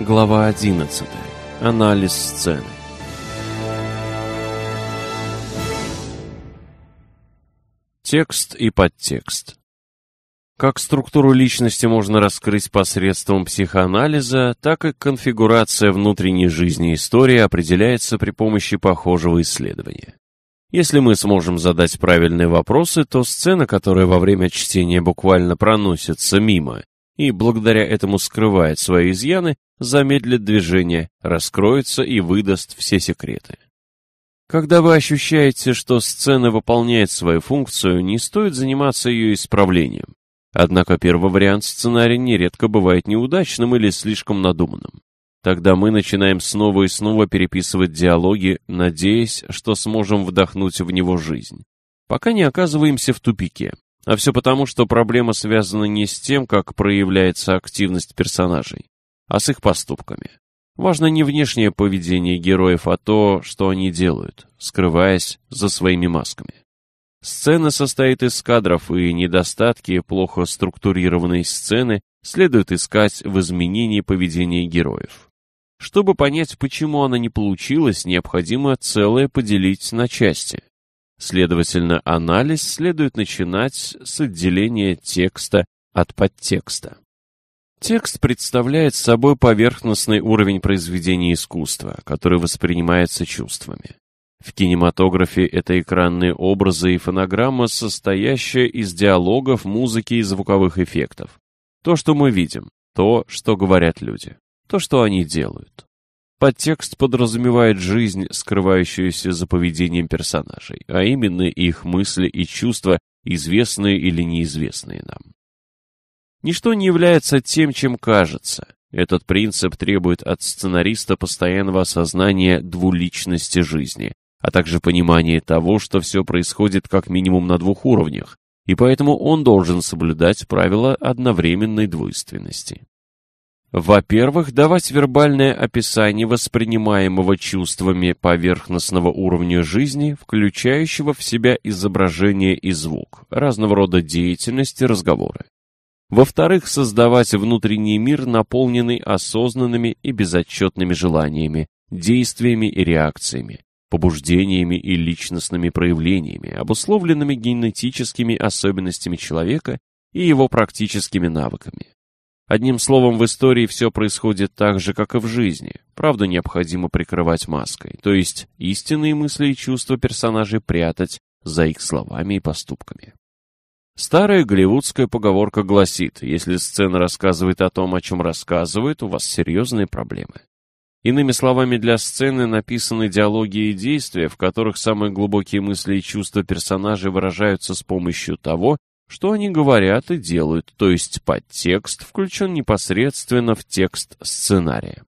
Глава 11. Анализ сцены. Текст и подтекст. Как структуру личности можно раскрыть посредством психоанализа, так и конфигурация внутренней жизни истории определяется при помощи похожего исследования. Если мы сможем задать правильные вопросы, то сцена, которая во время чтения буквально проносится мимо и благодаря этому скрывает свои изъяны, замедлит движение, раскроется и выдаст все секреты. Когда вы ощущаете, что сцена выполняет свою функцию, не стоит заниматься ее исправлением. Однако первый вариант сценария нередко бывает неудачным или слишком надуманным. Тогда мы начинаем снова и снова переписывать диалоги, надеясь, что сможем вдохнуть в него жизнь. Пока не оказываемся в тупике. А все потому, что проблема связана не с тем, как проявляется активность персонажей, а с их поступками. Важно не внешнее поведение героев, а то, что они делают, скрываясь за своими масками. Сцена состоит из кадров, и недостатки плохо структурированной сцены следует искать в изменении поведения героев. Чтобы понять, почему она не получилась, необходимо целое поделить на части. Следовательно, анализ следует начинать с отделения текста от подтекста. Текст представляет собой поверхностный уровень произведения искусства, который воспринимается чувствами. В кинематографе это экранные образы и фонограмма, состоящая из диалогов, музыки и звуковых эффектов. То, что мы видим, то, что говорят люди, то, что они делают. Подтекст подразумевает жизнь, скрывающуюся за поведением персонажей, а именно их мысли и чувства, известные или неизвестные нам. Ничто не является тем, чем кажется. Этот принцип требует от сценариста постоянного осознания двуличности жизни, а также понимания того, что все происходит как минимум на двух уровнях, и поэтому он должен соблюдать правила одновременной двойственности. Во-первых, давать вербальное описание воспринимаемого чувствами поверхностного уровня жизни, включающего в себя изображение и звук, разного рода деятельности, разговоры. Во-вторых, создавать внутренний мир, наполненный осознанными и безотчетными желаниями, действиями и реакциями, побуждениями и личностными проявлениями, обусловленными генетическими особенностями человека и его практическими навыками. Одним словом, в истории все происходит так же, как и в жизни. Правду необходимо прикрывать маской, то есть истинные мысли и чувства персонажей прятать за их словами и поступками. Старая голливудская поговорка гласит, если сцена рассказывает о том, о чем рассказывает, у вас серьезные проблемы. Иными словами, для сцены написаны диалоги и действия, в которых самые глубокие мысли и чувства персонажей выражаются с помощью того, что они говорят и делают, то есть подтекст включен непосредственно в текст сценария.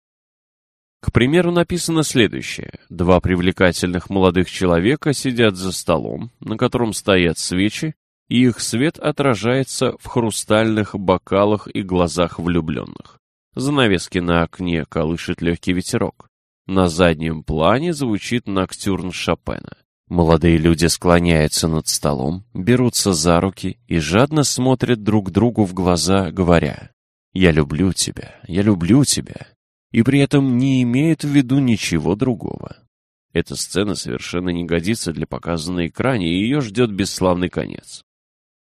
К примеру, написано следующее. Два привлекательных молодых человека сидят за столом, на котором стоят свечи, и их свет отражается в хрустальных бокалах и глазах влюбленных. Занавески на окне колышет легкий ветерок. На заднем плане звучит ноктюрн Шопена. Молодые люди склоняются над столом, берутся за руки и жадно смотрят друг другу в глаза, говоря «Я люблю тебя, я люблю тебя», и при этом не имеют в виду ничего другого. Эта сцена совершенно не годится для показа на экране, и ее ждет бесславный конец.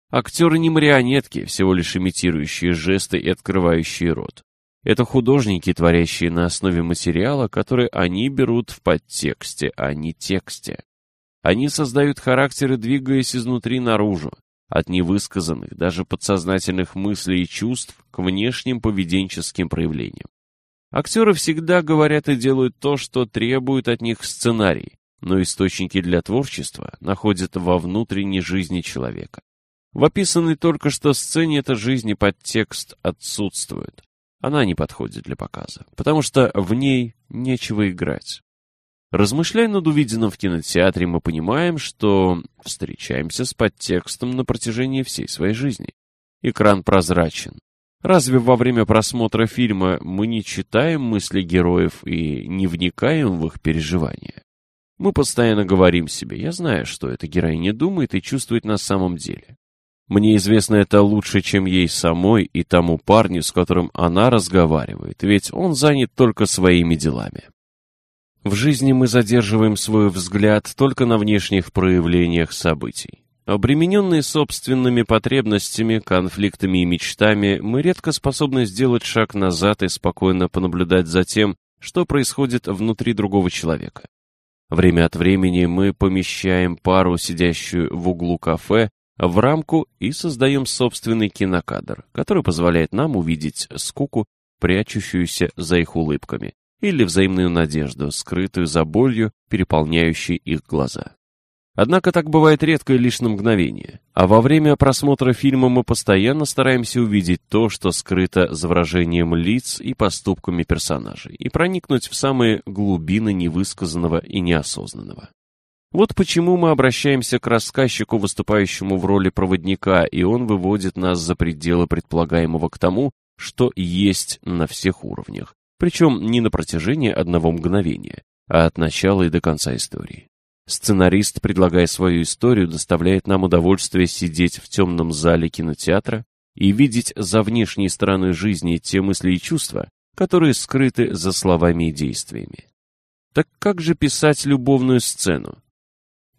Актеры не марионетки, всего лишь имитирующие жесты и открывающие рот. Это художники, творящие на основе материала, который они берут в подтексте, а не тексте. Они создают характеры, двигаясь изнутри наружу, от невысказанных, даже подсознательных мыслей и чувств к внешним поведенческим проявлениям. Актеры всегда говорят и делают то, что требует от них сценарий, но источники для творчества находят во внутренней жизни человека. В описанной только что сцене эта жизнь и подтекст отсутствует. Она не подходит для показа, потому что в ней нечего играть. Размышляя над увиденным в кинотеатре, мы понимаем, что встречаемся с подтекстом на протяжении всей своей жизни. Экран прозрачен. Разве во время просмотра фильма мы не читаем мысли героев и не вникаем в их переживания? Мы постоянно говорим себе, я знаю, что эта героиня думает и чувствует на самом деле. Мне известно это лучше, чем ей самой и тому парню, с которым она разговаривает, ведь он занят только своими делами. В жизни мы задерживаем свой взгляд только на внешних проявлениях событий. Обремененные собственными потребностями, конфликтами и мечтами, мы редко способны сделать шаг назад и спокойно понаблюдать за тем, что происходит внутри другого человека. Время от времени мы помещаем пару, сидящую в углу кафе, в рамку и создаем собственный кинокадр, который позволяет нам увидеть скуку, прячущуюся за их улыбками, или взаимную надежду, скрытую за болью, переполняющей их глаза. Однако так бывает редко и лишь на мгновение. А во время просмотра фильма мы постоянно стараемся увидеть то, что скрыто за выражением лиц и поступками персонажей, и проникнуть в самые глубины невысказанного и неосознанного. Вот почему мы обращаемся к рассказчику, выступающему в роли проводника, и он выводит нас за пределы предполагаемого к тому, что есть на всех уровнях, причем не на протяжении одного мгновения, а от начала и до конца истории. Сценарист, предлагая свою историю, доставляет нам удовольствие сидеть в темном зале кинотеатра и видеть за внешней стороной жизни те мысли и чувства, которые скрыты за словами и действиями. Так как же писать любовную сцену?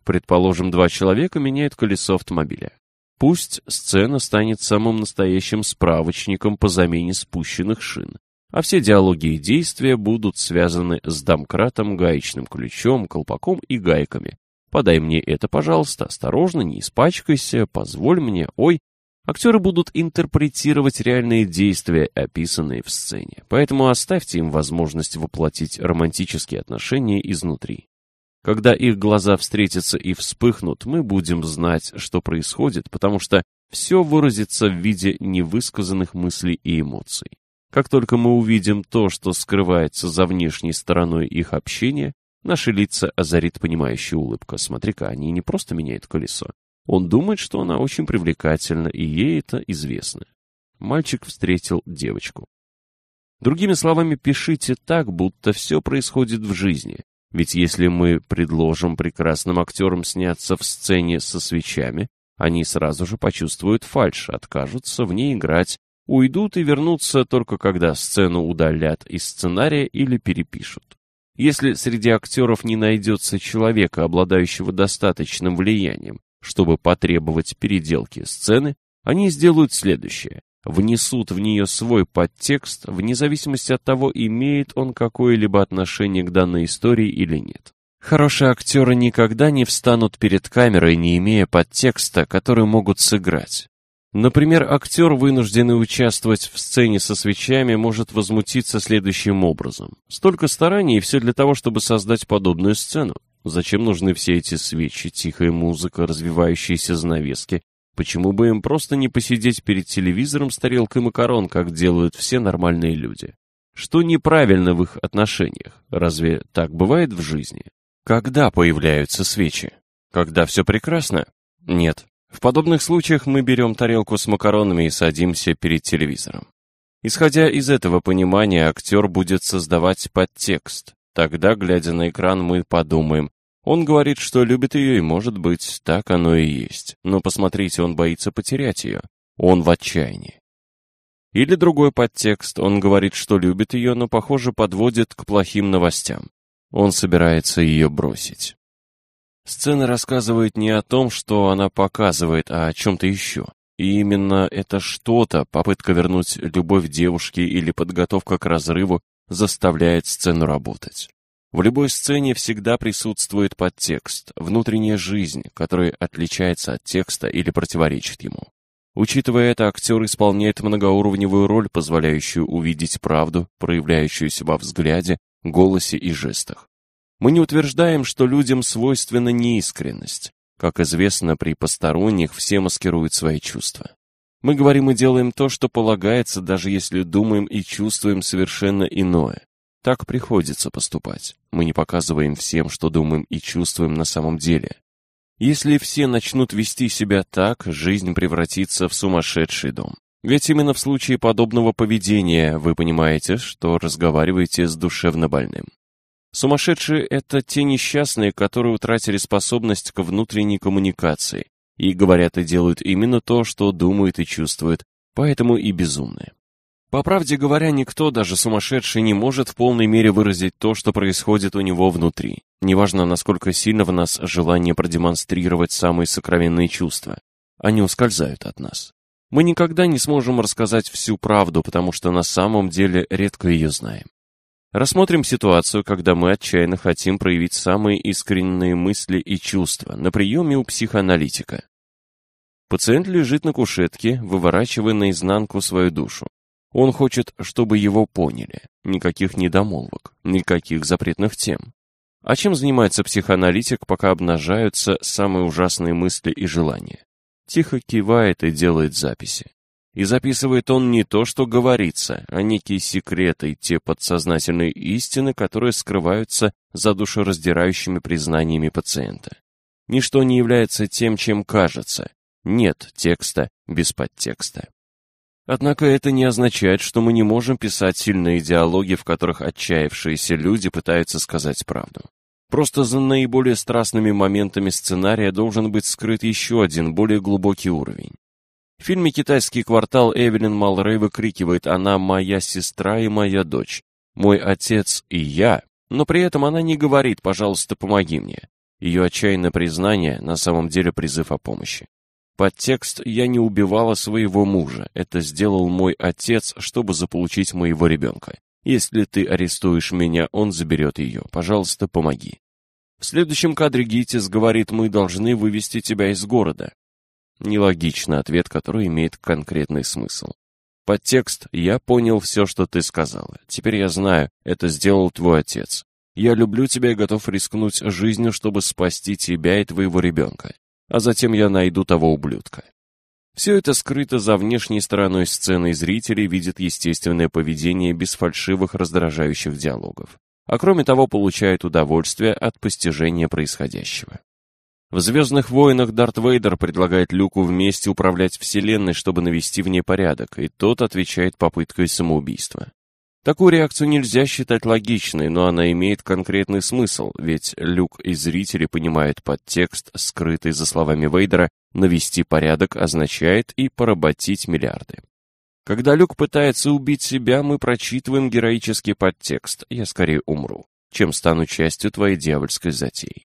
Предположим, два человека меняют колесо автомобиля. Пусть сцена станет самым настоящим справочником по замене спущенных шин, а все диалоги и действия будут связаны с домкратом, гаечным ключом, колпаком и гайками. Подай мне это, пожалуйста, осторожно, не испачкайся, позволь мне, ой. Актеры будут интерпретировать реальные действия, описанные в сцене, поэтому оставьте им возможность воплотить романтические отношения изнутри. Когда их глаза встретятся и вспыхнут, мы будем знать, что происходит, потому что все выразится в виде невысказанных мыслей и эмоций. Как только мы увидим то, что скрывается за внешней стороной их общения, наши лица озарит понимающая улыбка. Смотри-ка, они не просто меняют колесо. Он думает, что она очень привлекательна, и ей это известно. Мальчик встретил девочку. Другими словами, пишите так, будто все происходит в жизни. Ведь если мы предложим прекрасным актерам сняться в сцене со свечами, они сразу же почувствуют фальшь, откажутся в ней играть уйдут и вернутся только когда сцену удалят из сценария или перепишут. Если среди актеров не найдется человека, обладающего достаточным влиянием, чтобы потребовать переделки сцены, они сделают следующее. Внесут в нее свой подтекст, вне зависимости от того, имеет он какое-либо отношение к данной истории или нет. Хорошие актеры никогда не встанут перед камерой, не имея подтекста, который могут сыграть. Например, актер, вынужденный участвовать в сцене со свечами, может возмутиться следующим образом. Столько стараний и все для того, чтобы создать подобную сцену. Зачем нужны все эти свечи, тихая музыка, развивающиеся занавески? Почему бы им просто не посидеть перед телевизором с тарелкой макарон, как делают все нормальные люди? Что неправильно в их отношениях? Разве так бывает в жизни? Когда появляются свечи? Когда все прекрасно? Нет, в подобных случаях мы берем тарелку с макаронами и садимся перед телевизором. Исходя из этого понимания, актер будет создавать подтекст. Тогда, глядя на экран, мы подумаем, он говорит, что любит ее, и, может быть, так оно и есть. Но посмотрите, он боится потерять ее. Он в отчаянии. Или другой подтекст, он говорит, что любит ее, но, похоже, подводит к плохим новостям. Он собирается ее бросить. Сцена рассказывает не о том, что она показывает, а о чем-то еще. И именно это что-то, попытка вернуть любовь девушки или подготовка к разрыву, заставляет сцену работать. В любой сцене всегда присутствует подтекст, внутренняя жизнь, которая отличается от текста или противоречит ему. Учитывая это, актер исполняет многоуровневую роль, позволяющую увидеть правду, проявляющуюся во взгляде, голосе и жестах. Мы не утверждаем, что людям свойственна неискренность. Как известно, при посторонних все маскируют свои чувства. Мы говорим и делаем то, что полагается, даже если думаем и чувствуем совершенно иное. Так приходится поступать. Мы не показываем всем, что думаем и чувствуем на самом деле. Если все начнут вести себя так, жизнь превратится в сумасшедший дом. Ведь именно в случае подобного поведения вы понимаете, что разговариваете с душевно больным. Сумасшедшие — это те несчастные, которые утратили способность к внутренней коммуникации, и говорят и делают именно то, что думают и чувствуют, поэтому и безумные. По правде говоря, никто, даже сумасшедший, не может в полной мере выразить то, что происходит у него внутри. Неважно, насколько сильно в нас желание продемонстрировать самые сокровенные чувства. Они ускользают от нас. Мы никогда не сможем рассказать всю правду, потому что на самом деле редко ее знаем. Рассмотрим ситуацию, когда мы отчаянно хотим проявить самые искренние мысли и чувства на приеме у психоаналитика. Пациент лежит на кушетке, выворачивая наизнанку свою душу. Он хочет, чтобы его поняли. Никаких недомолвок, никаких запретных тем. А чем занимается психоаналитик, пока обнажаются самые ужасные мысли и желания? Тихо кивает и делает записи. И записывает он не то, что говорится, а некие секреты и те подсознательные истины, которые скрываются за душераздирающими признаниями пациента. Ничто не является тем, чем кажется. Нет текста без подтекста. Однако это не означает, что мы не можем писать сильные диалоги, в которых отчаявшиеся люди пытаются сказать правду. Просто за наиболее страстными моментами сценария должен быть скрыт еще один, более глубокий уровень. В фильме «Китайский квартал» Эвелин Малрей выкрикивает «Она моя сестра и моя дочь, мой отец и я», но при этом она не говорит «Пожалуйста, помоги мне». Ее отчаянное признание на самом деле призыв о помощи. Подтекст «Я не убивала своего мужа. Это сделал мой отец, чтобы заполучить моего ребенка. Если ты арестуешь меня, он заберет ее. Пожалуйста, помоги». В следующем кадре Гитис говорит «Мы должны вывести тебя из города». Нелогичный ответ, который имеет конкретный смысл. Подтекст «Я понял все, что ты сказала. Теперь я знаю, это сделал твой отец. Я люблю тебя и готов рискнуть жизнью, чтобы спасти тебя и твоего ребенка а затем я найду того ублюдка. Все это скрыто за внешней стороной сцены, и зрители видят естественное поведение без фальшивых раздражающих диалогов. А кроме того, получают удовольствие от постижения происходящего. В «Звездных войнах» Дарт Вейдер предлагает Люку вместе управлять Вселенной, чтобы навести в ней порядок, и тот отвечает попыткой самоубийства. Такую реакцию нельзя считать логичной, но она имеет конкретный смысл, ведь Люк и зрители понимают подтекст, скрытый за словами Вейдера «навести порядок» означает и поработить миллиарды. Когда Люк пытается убить себя, мы прочитываем героический подтекст «я скорее умру», чем стану частью твоей дьявольской затеи.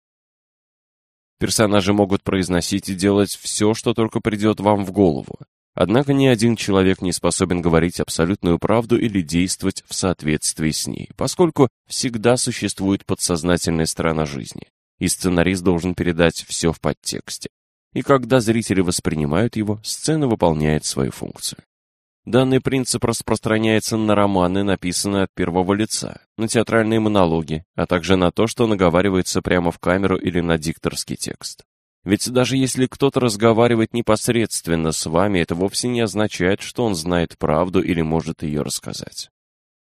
Персонажи могут произносить и делать все, что только придет вам в голову, Однако ни один человек не способен говорить абсолютную правду или действовать в соответствии с ней, поскольку всегда существует подсознательная сторона жизни, и сценарист должен передать все в подтексте. И когда зрители воспринимают его, сцена выполняет свою функцию. Данный принцип распространяется на романы, написанные от первого лица, на театральные монологи, а также на то, что наговаривается прямо в камеру или на дикторский текст. Ведь даже если кто-то разговаривает непосредственно с вами, это вовсе не означает, что он знает правду или может ее рассказать.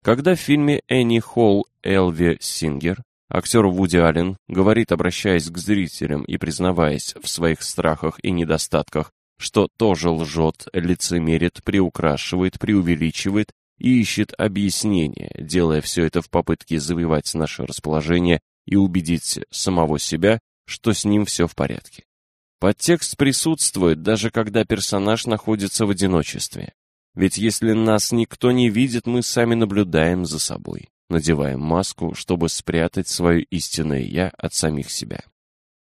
Когда в фильме «Энни Холл» Элви Сингер актер Вуди Аллен говорит, обращаясь к зрителям и признаваясь в своих страхах и недостатках, что тоже лжет, лицемерит, приукрашивает, преувеличивает и ищет объяснения, делая все это в попытке завоевать наше расположение и убедить самого себя, что с ним все в порядке. Подтекст присутствует, даже когда персонаж находится в одиночестве. Ведь если нас никто не видит, мы сами наблюдаем за собой, надеваем маску, чтобы спрятать свое истинное «я» от самих себя.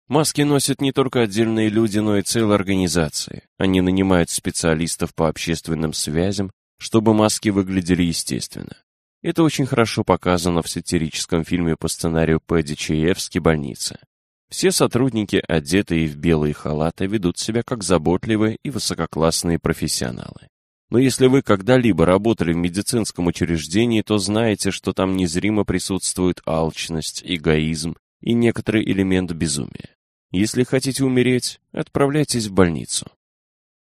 Маски носят не только отдельные люди, но и целые организации. Они нанимают специалистов по общественным связям, чтобы маски выглядели естественно. Это очень хорошо показано в сатирическом фильме по сценарию Пэдди Чаевски «Больница». Все сотрудники, одетые в белые халаты, ведут себя как заботливые и высококлассные профессионалы. Но если вы когда-либо работали в медицинском учреждении, то знаете, что там незримо присутствует алчность, эгоизм и некоторый элемент безумия. Если хотите умереть, отправляйтесь в больницу.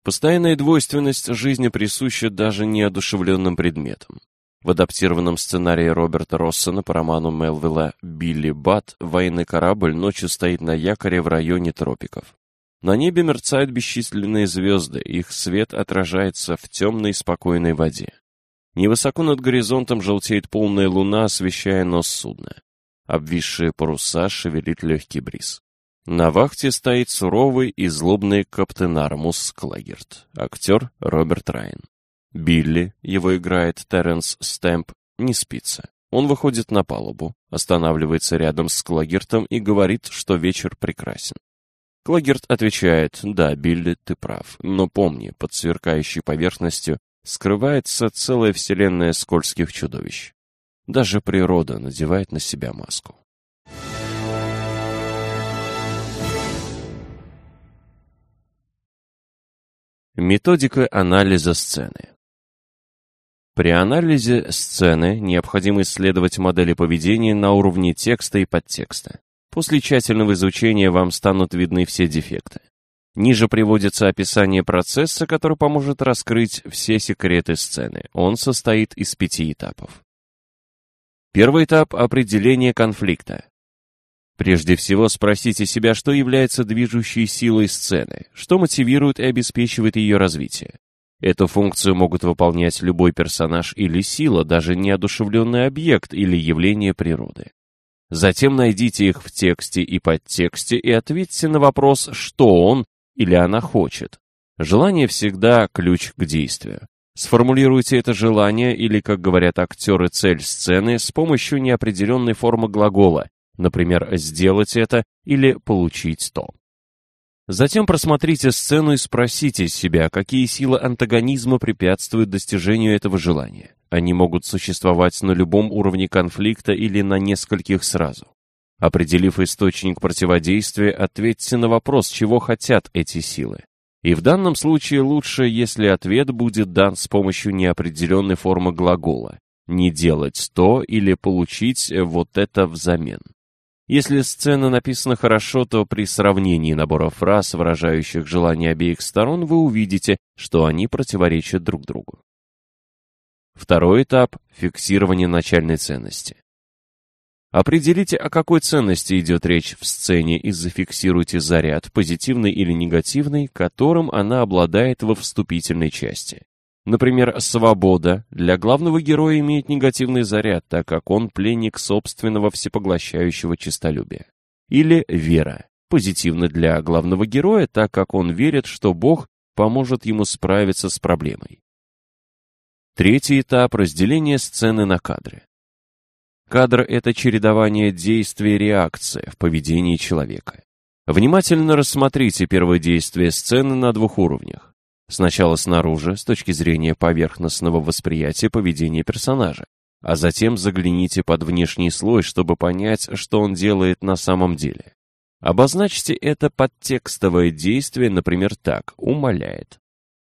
Постоянная двойственность жизни присуща даже неодушевленным предметам. В адаптированном сценарии Роберта Россона по роману Мелвилла «Билли Бат» военный корабль ночью стоит на якоре в районе тропиков. На небе мерцают бесчисленные звезды, их свет отражается в темной спокойной воде. Невысоко над горизонтом желтеет полная луна, освещая нос судна. Обвисшие паруса шевелит легкий бриз. На вахте стоит суровый и злобный каптен Армус Клагерт, актер Роберт Райан. Билли, его играет Терренс Стэмп, не спится. Он выходит на палубу, останавливается рядом с Клагертом и говорит, что вечер прекрасен. Клагерт отвечает, да, Билли, ты прав, но помни, под сверкающей поверхностью скрывается целая вселенная скользких чудовищ. Даже природа надевает на себя маску. Методика анализа сцены При анализе сцены необходимо исследовать модели поведения на уровне текста и подтекста. После тщательного изучения вам станут видны все дефекты. Ниже приводится описание процесса, который поможет раскрыть все секреты сцены. Он состоит из пяти этапов. Первый этап – определение конфликта. Прежде всего спросите себя, что является движущей силой сцены, что мотивирует и обеспечивает ее развитие. Эту функцию могут выполнять любой персонаж или сила, даже неодушевленный объект или явление природы. Затем найдите их в тексте и подтексте и ответьте на вопрос, что он или она хочет. Желание всегда ключ к действию. Сформулируйте это желание или, как говорят актеры, цель сцены с помощью неопределенной формы глагола, Например, сделать это или получить то. Затем просмотрите сцену и спросите себя, какие силы антагонизма препятствуют достижению этого желания. Они могут существовать на любом уровне конфликта или на нескольких сразу. Определив источник противодействия, ответьте на вопрос, чего хотят эти силы. И в данном случае лучше, если ответ будет дан с помощью неопределенной формы глагола «не делать то» или «получить вот это взамен». Если сцена написана хорошо, то при сравнении набора фраз, выражающих желания обеих сторон, вы увидите, что они противоречат друг другу. Второй этап – фиксирование начальной ценности. Определите, о какой ценности идет речь в сцене и зафиксируйте заряд, позитивный или негативный, которым она обладает во вступительной части. Например, свобода для главного героя имеет негативный заряд, так как он пленник собственного всепоглощающего честолюбия. Или вера, позитивно для главного героя, так как он верит, что Бог поможет ему справиться с проблемой. Третий этап – разделение сцены на кадры. Кадр – это чередование действия и реакции в поведении человека. Внимательно рассмотрите первое действие сцены на двух уровнях. Сначала снаружи, с точки зрения поверхностного восприятия поведения персонажа, а затем загляните под внешний слой, чтобы понять, что он делает на самом деле. Обозначьте это подтекстовое действие, например, так «умоляет».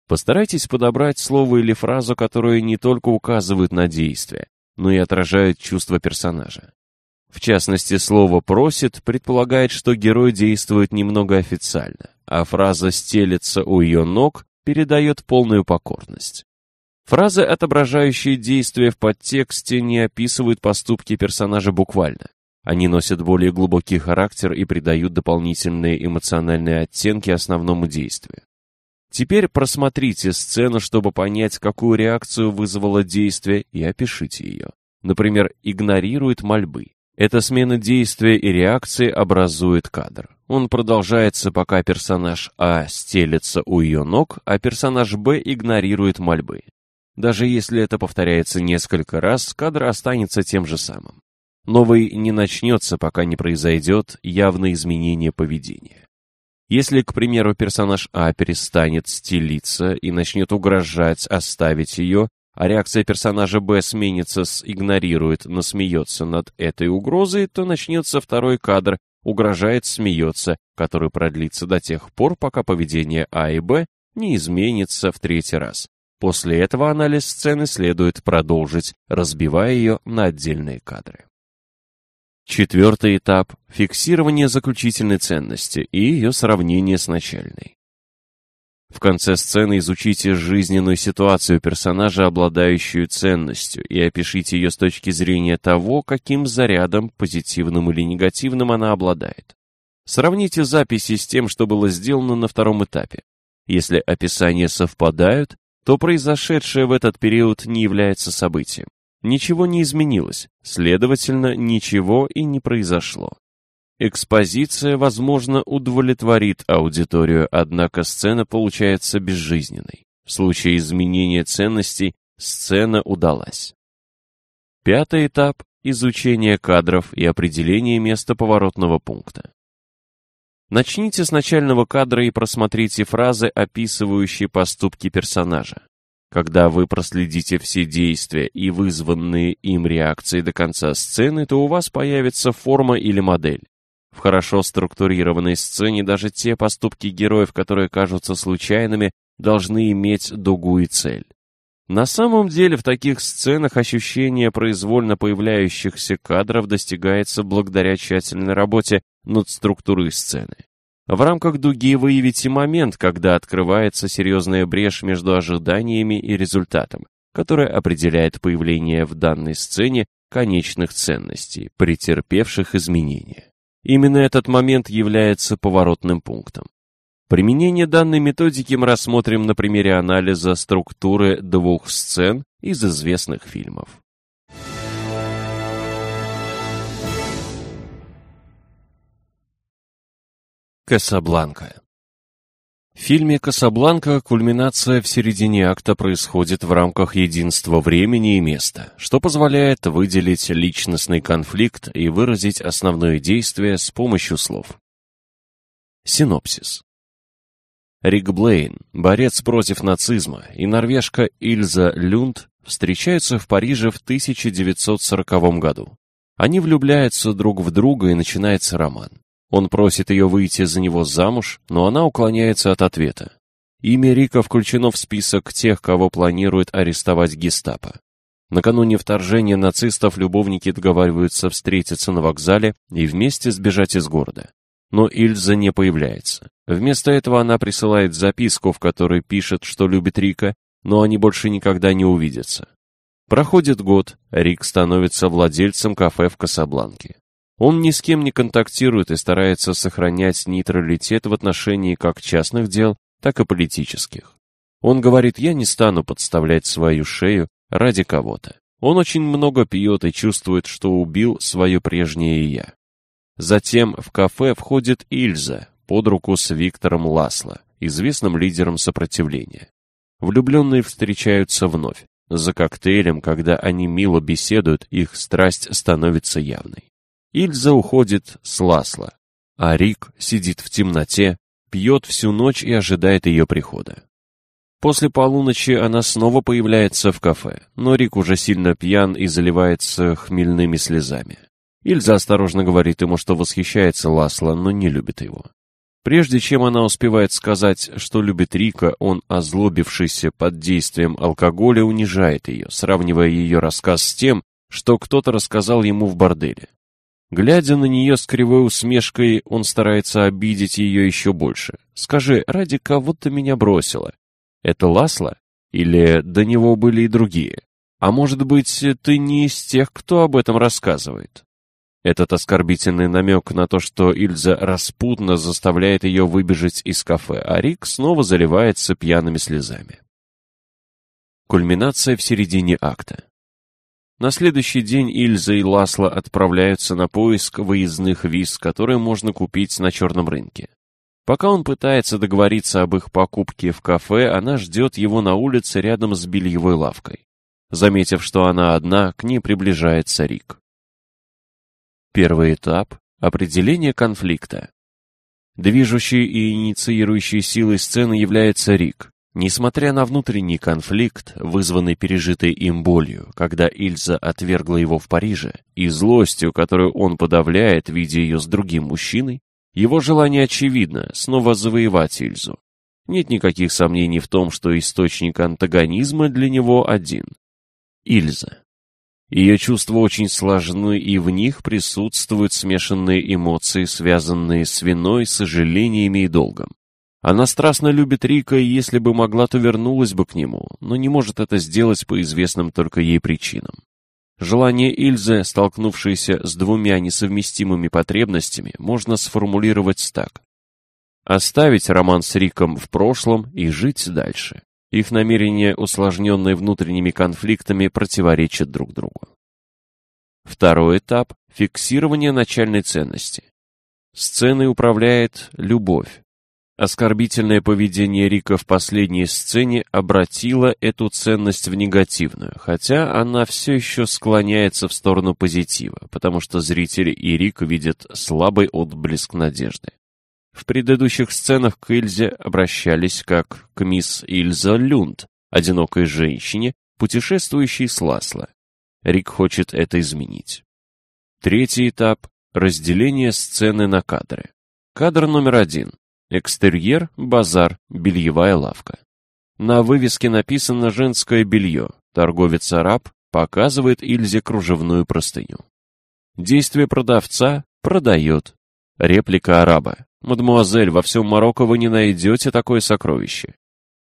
Постарайтесь подобрать слово или фразу, которые не только указывают на действие, но и отражают чувства персонажа. В частности, слово «просит» предполагает, что герой действует немного официально, а фраза «стелется у ее ног» передает полную покорность. Фразы, отображающие действия в подтексте, не описывают поступки персонажа буквально. Они носят более глубокий характер и придают дополнительные эмоциональные оттенки основному действию. Теперь просмотрите сцену, чтобы понять, какую реакцию вызвало действие, и опишите ее. Например, игнорирует мольбы. Эта смена действия и реакции образует кадр. Он продолжается, пока персонаж А стелется у ее ног, а персонаж Б игнорирует мольбы. Даже если это повторяется несколько раз, кадр останется тем же самым. Новый не начнется, пока не произойдет явное изменение поведения. Если, к примеру, персонаж А перестанет стелиться и начнет угрожать оставить ее, а реакция персонажа Б сменится с игнорирует на смеется над этой угрозой, то начнется второй кадр, угрожает, смеется, который продлится до тех пор, пока поведение А и Б не изменится в третий раз. После этого анализ сцены следует продолжить, разбивая ее на отдельные кадры. Четвертый этап – фиксирование заключительной ценности и ее сравнение с начальной. В конце сцены изучите жизненную ситуацию персонажа, обладающую ценностью, и опишите ее с точки зрения того, каким зарядом, позитивным или негативным, она обладает. Сравните записи с тем, что было сделано на втором этапе. Если описания совпадают, то произошедшее в этот период не является событием. Ничего не изменилось, следовательно, ничего и не произошло. Экспозиция, возможно, удовлетворит аудиторию, однако сцена получается безжизненной. В случае изменения ценностей сцена удалась. Пятый этап – изучение кадров и определение места поворотного пункта. Начните с начального кадра и просмотрите фразы, описывающие поступки персонажа. Когда вы проследите все действия и вызванные им реакции до конца сцены, то у вас появится форма или модель. В хорошо структурированной сцене даже те поступки героев, которые кажутся случайными, должны иметь дугу и цель. На самом деле в таких сценах ощущение произвольно появляющихся кадров достигается благодаря тщательной работе над структурой сцены. В рамках дуги выявите момент, когда открывается серьезная брешь между ожиданиями и результатом, которая определяет появление в данной сцене конечных ценностей, претерпевших изменения. Именно этот момент является поворотным пунктом. Применение данной методики мы рассмотрим на примере анализа структуры двух сцен из известных фильмов. Касабланка. В фильме «Касабланка» кульминация в середине акта происходит в рамках единства времени и места, что позволяет выделить личностный конфликт и выразить основное действие с помощью слов. Синопсис. Рик Блейн, борец против нацизма, и норвежка Ильза Люнд встречаются в Париже в 1940 году. Они влюбляются друг в друга и начинается роман. Он просит ее выйти за него замуж, но она уклоняется от ответа. Имя Рика включено в список тех, кого планирует арестовать гестапо. Накануне вторжения нацистов любовники договариваются встретиться на вокзале и вместе сбежать из города. Но Ильза не появляется. Вместо этого она присылает записку, в которой пишет, что любит Рика, но они больше никогда не увидятся. Проходит год, Рик становится владельцем кафе в Касабланке. Он ни с кем не контактирует и старается сохранять нейтралитет в отношении как частных дел, так и политических. Он говорит, я не стану подставлять свою шею ради кого-то. Он очень много пьет и чувствует, что убил свое прежнее «я». Затем в кафе входит Ильза под руку с Виктором Ласло, известным лидером сопротивления. Влюбленные встречаются вновь. За коктейлем, когда они мило беседуют, их страсть становится явной. Ильза уходит с Ласло, а Рик сидит в темноте, пьет всю ночь и ожидает ее прихода. После полуночи она снова появляется в кафе, но Рик уже сильно пьян и заливается хмельными слезами. Ильза осторожно говорит ему, что восхищается Ласло, но не любит его. Прежде чем она успевает сказать, что любит Рика, он, озлобившийся под действием алкоголя, унижает ее, сравнивая ее рассказ с тем, что кто-то рассказал ему в борделе. Глядя на нее с кривой усмешкой, он старается обидеть ее еще больше. «Скажи, ради кого ты меня бросила? Это Ласло? Или до него были и другие? А может быть, ты не из тех, кто об этом рассказывает?» Этот оскорбительный намек на то, что Ильза распутно заставляет ее выбежать из кафе, а Рик снова заливается пьяными слезами. Кульминация в середине акта. На следующий день Ильза и Ласло отправляются на поиск выездных виз, которые можно купить на черном рынке. Пока он пытается договориться об их покупке в кафе, она ждет его на улице рядом с бельевой лавкой. Заметив, что она одна, к ней приближается Рик. Первый этап – определение конфликта. Движущей и инициирующей силой сцены является Рик. Несмотря на внутренний конфликт, вызванный пережитой им болью, когда Ильза отвергла его в Париже, и злостью, которую он подавляет, видя ее с другим мужчиной, его желание очевидно снова завоевать Ильзу. Нет никаких сомнений в том, что источник антагонизма для него один – Ильза. Ее чувства очень сложны, и в них присутствуют смешанные эмоции, связанные с виной, сожалениями и долгом. Она страстно любит Рика, и если бы могла, то вернулась бы к нему, но не может это сделать по известным только ей причинам. Желание Ильзы, столкнувшееся с двумя несовместимыми потребностями, можно сформулировать так. Оставить роман с Риком в прошлом и жить дальше. Их намерения, усложненные внутренними конфликтами, противоречат друг другу. Второй этап – фиксирование начальной ценности. Сценой управляет любовь. Оскорбительное поведение Рика в последней сцене обратило эту ценность в негативную, хотя она все еще склоняется в сторону позитива, потому что зрители и Рик видят слабый отблеск надежды. В предыдущих сценах к Ильзе обращались как к мисс Ильза Люнд, одинокой женщине, путешествующей с Ласло. Рик хочет это изменить. Третий этап – разделение сцены на кадры. Кадр номер один. Экстерьер, базар, бельевая лавка. На вывеске написано «женское белье». Торговец-араб показывает Ильзе кружевную простыню. Действие продавца продает. Реплика араба. «Мадемуазель, во всем Марокко вы не найдете такое сокровище».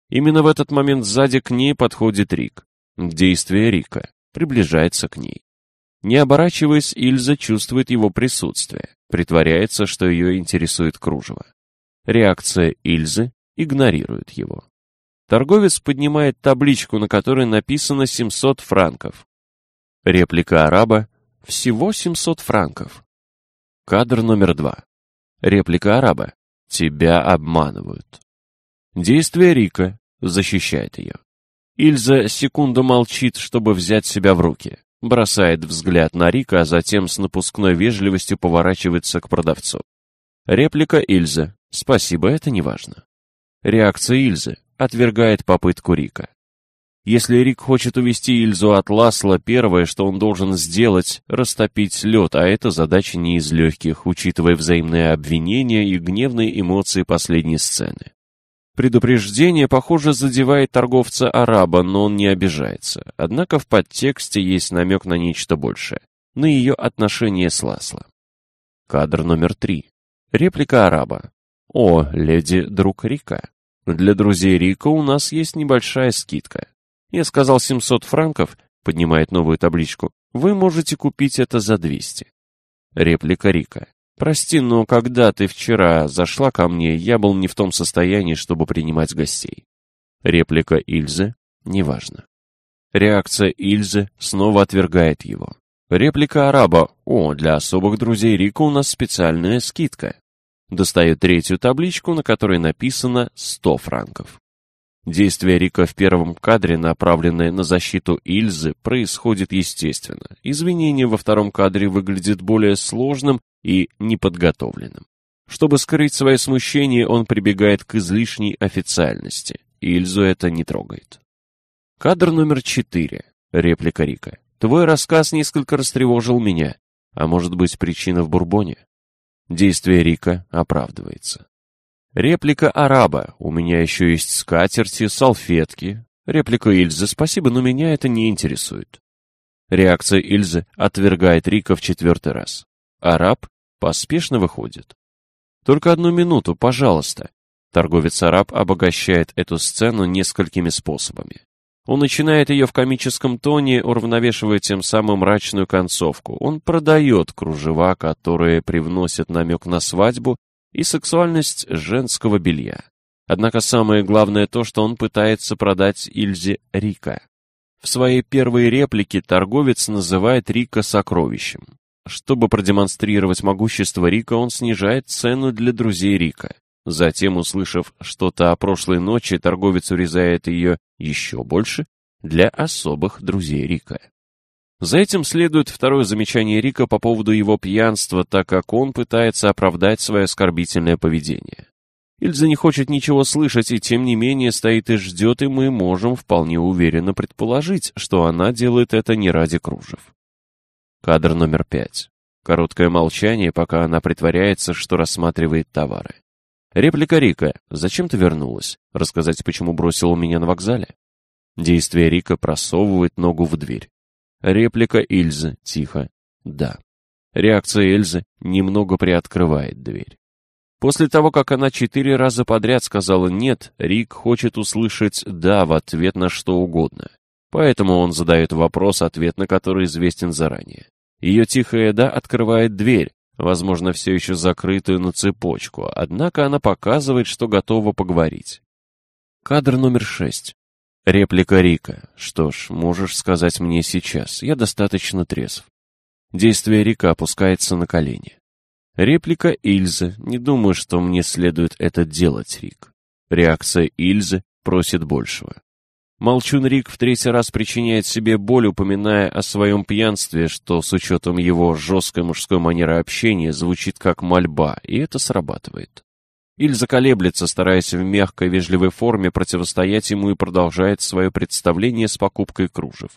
Именно в этот момент сзади к ней подходит Рик. Действие Рика. Приближается к ней. Не оборачиваясь, Ильза чувствует его присутствие. Притворяется, что ее интересует кружево. Реакция Ильзы игнорирует его. Торговец поднимает табличку, на которой написано 700 франков. Реплика араба «Всего 700 франков». Кадр номер два. Реплика араба «Тебя обманывают». Действие Рика защищает ее. Ильза секунду молчит, чтобы взять себя в руки. Бросает взгляд на Рика, а затем с напускной вежливостью поворачивается к продавцу. Реплика Ильзы Спасибо, это не важно. Реакция Ильзы отвергает попытку Рика. Если Рик хочет увести Ильзу от Ласла, первое, что он должен сделать, растопить лед, а это задача не из легких, учитывая взаимные обвинения и гневные эмоции последней сцены. Предупреждение, похоже, задевает торговца-араба, но он не обижается. Однако в подтексте есть намек на нечто большее, на ее отношение с Ласло. Кадр номер три. Реплика араба. «О, леди друг Рика, для друзей Рика у нас есть небольшая скидка. Я сказал 700 франков, поднимает новую табличку, вы можете купить это за 200». Реплика Рика. «Прости, но когда ты вчера зашла ко мне, я был не в том состоянии, чтобы принимать гостей». Реплика Ильзы. Неважно. Реакция Ильзы снова отвергает его. Реплика араба. О, для особых друзей Рика у нас специальная скидка. Достает третью табличку, на которой написано 100 франков. Действие Рика в первом кадре, направленное на защиту Ильзы, происходит естественно. Извинение во втором кадре выглядит более сложным и неподготовленным. Чтобы скрыть свое смущение, он прибегает к излишней официальности. Ильзу это не трогает. Кадр номер четыре. Реплика Рика. Твой рассказ несколько растревожил меня. А может быть, причина в бурбоне? Действие Рика оправдывается. Реплика араба. У меня еще есть скатерти, салфетки. Реплика Ильзы. Спасибо, но меня это не интересует. Реакция Ильзы отвергает Рика в четвертый раз. Араб поспешно выходит. Только одну минуту, пожалуйста. Торговец-араб обогащает эту сцену несколькими способами. Он начинает ее в комическом тоне, уравновешивая тем самым мрачную концовку. Он продает кружева, которые привносят намек на свадьбу и сексуальность женского белья. Однако самое главное то, что он пытается продать Ильзе Рика. В своей первой реплике торговец называет Рика сокровищем. Чтобы продемонстрировать могущество Рика, он снижает цену для друзей Рика. Затем, услышав что-то о прошлой ночи, торговец урезает ее еще больше для особых друзей Рика. За этим следует второе замечание Рика по поводу его пьянства, так как он пытается оправдать свое оскорбительное поведение. Ильза не хочет ничего слышать и тем не менее стоит и ждет, и мы можем вполне уверенно предположить, что она делает это не ради кружев. Кадр номер пять. Короткое молчание, пока она притворяется, что рассматривает товары. Реплика Рика. «Зачем ты вернулась? Рассказать, почему бросила меня на вокзале?» Действие Рика просовывает ногу в дверь. Реплика Ильзы. Тихо. «Да». Реакция Эльзы немного приоткрывает дверь. После того, как она четыре раза подряд сказала «нет», Рик хочет услышать «да» в ответ на что угодно. Поэтому он задает вопрос, ответ на который известен заранее. Ее тихое «да» открывает дверь, возможно, все еще закрытую на цепочку, однако она показывает, что готова поговорить. Кадр номер шесть. Реплика Рика. Что ж, можешь сказать мне сейчас, я достаточно трезв. Действие Рика опускается на колени. Реплика Ильзы. Не думаю, что мне следует это делать, Рик. Реакция Ильзы просит большего. Молчун Рик в третий раз причиняет себе боль, упоминая о своем пьянстве, что с учетом его жесткой мужской манеры общения звучит как мольба, и это срабатывает. Ильза колеблется, стараясь в мягкой вежливой форме противостоять ему и продолжает свое представление с покупкой кружев.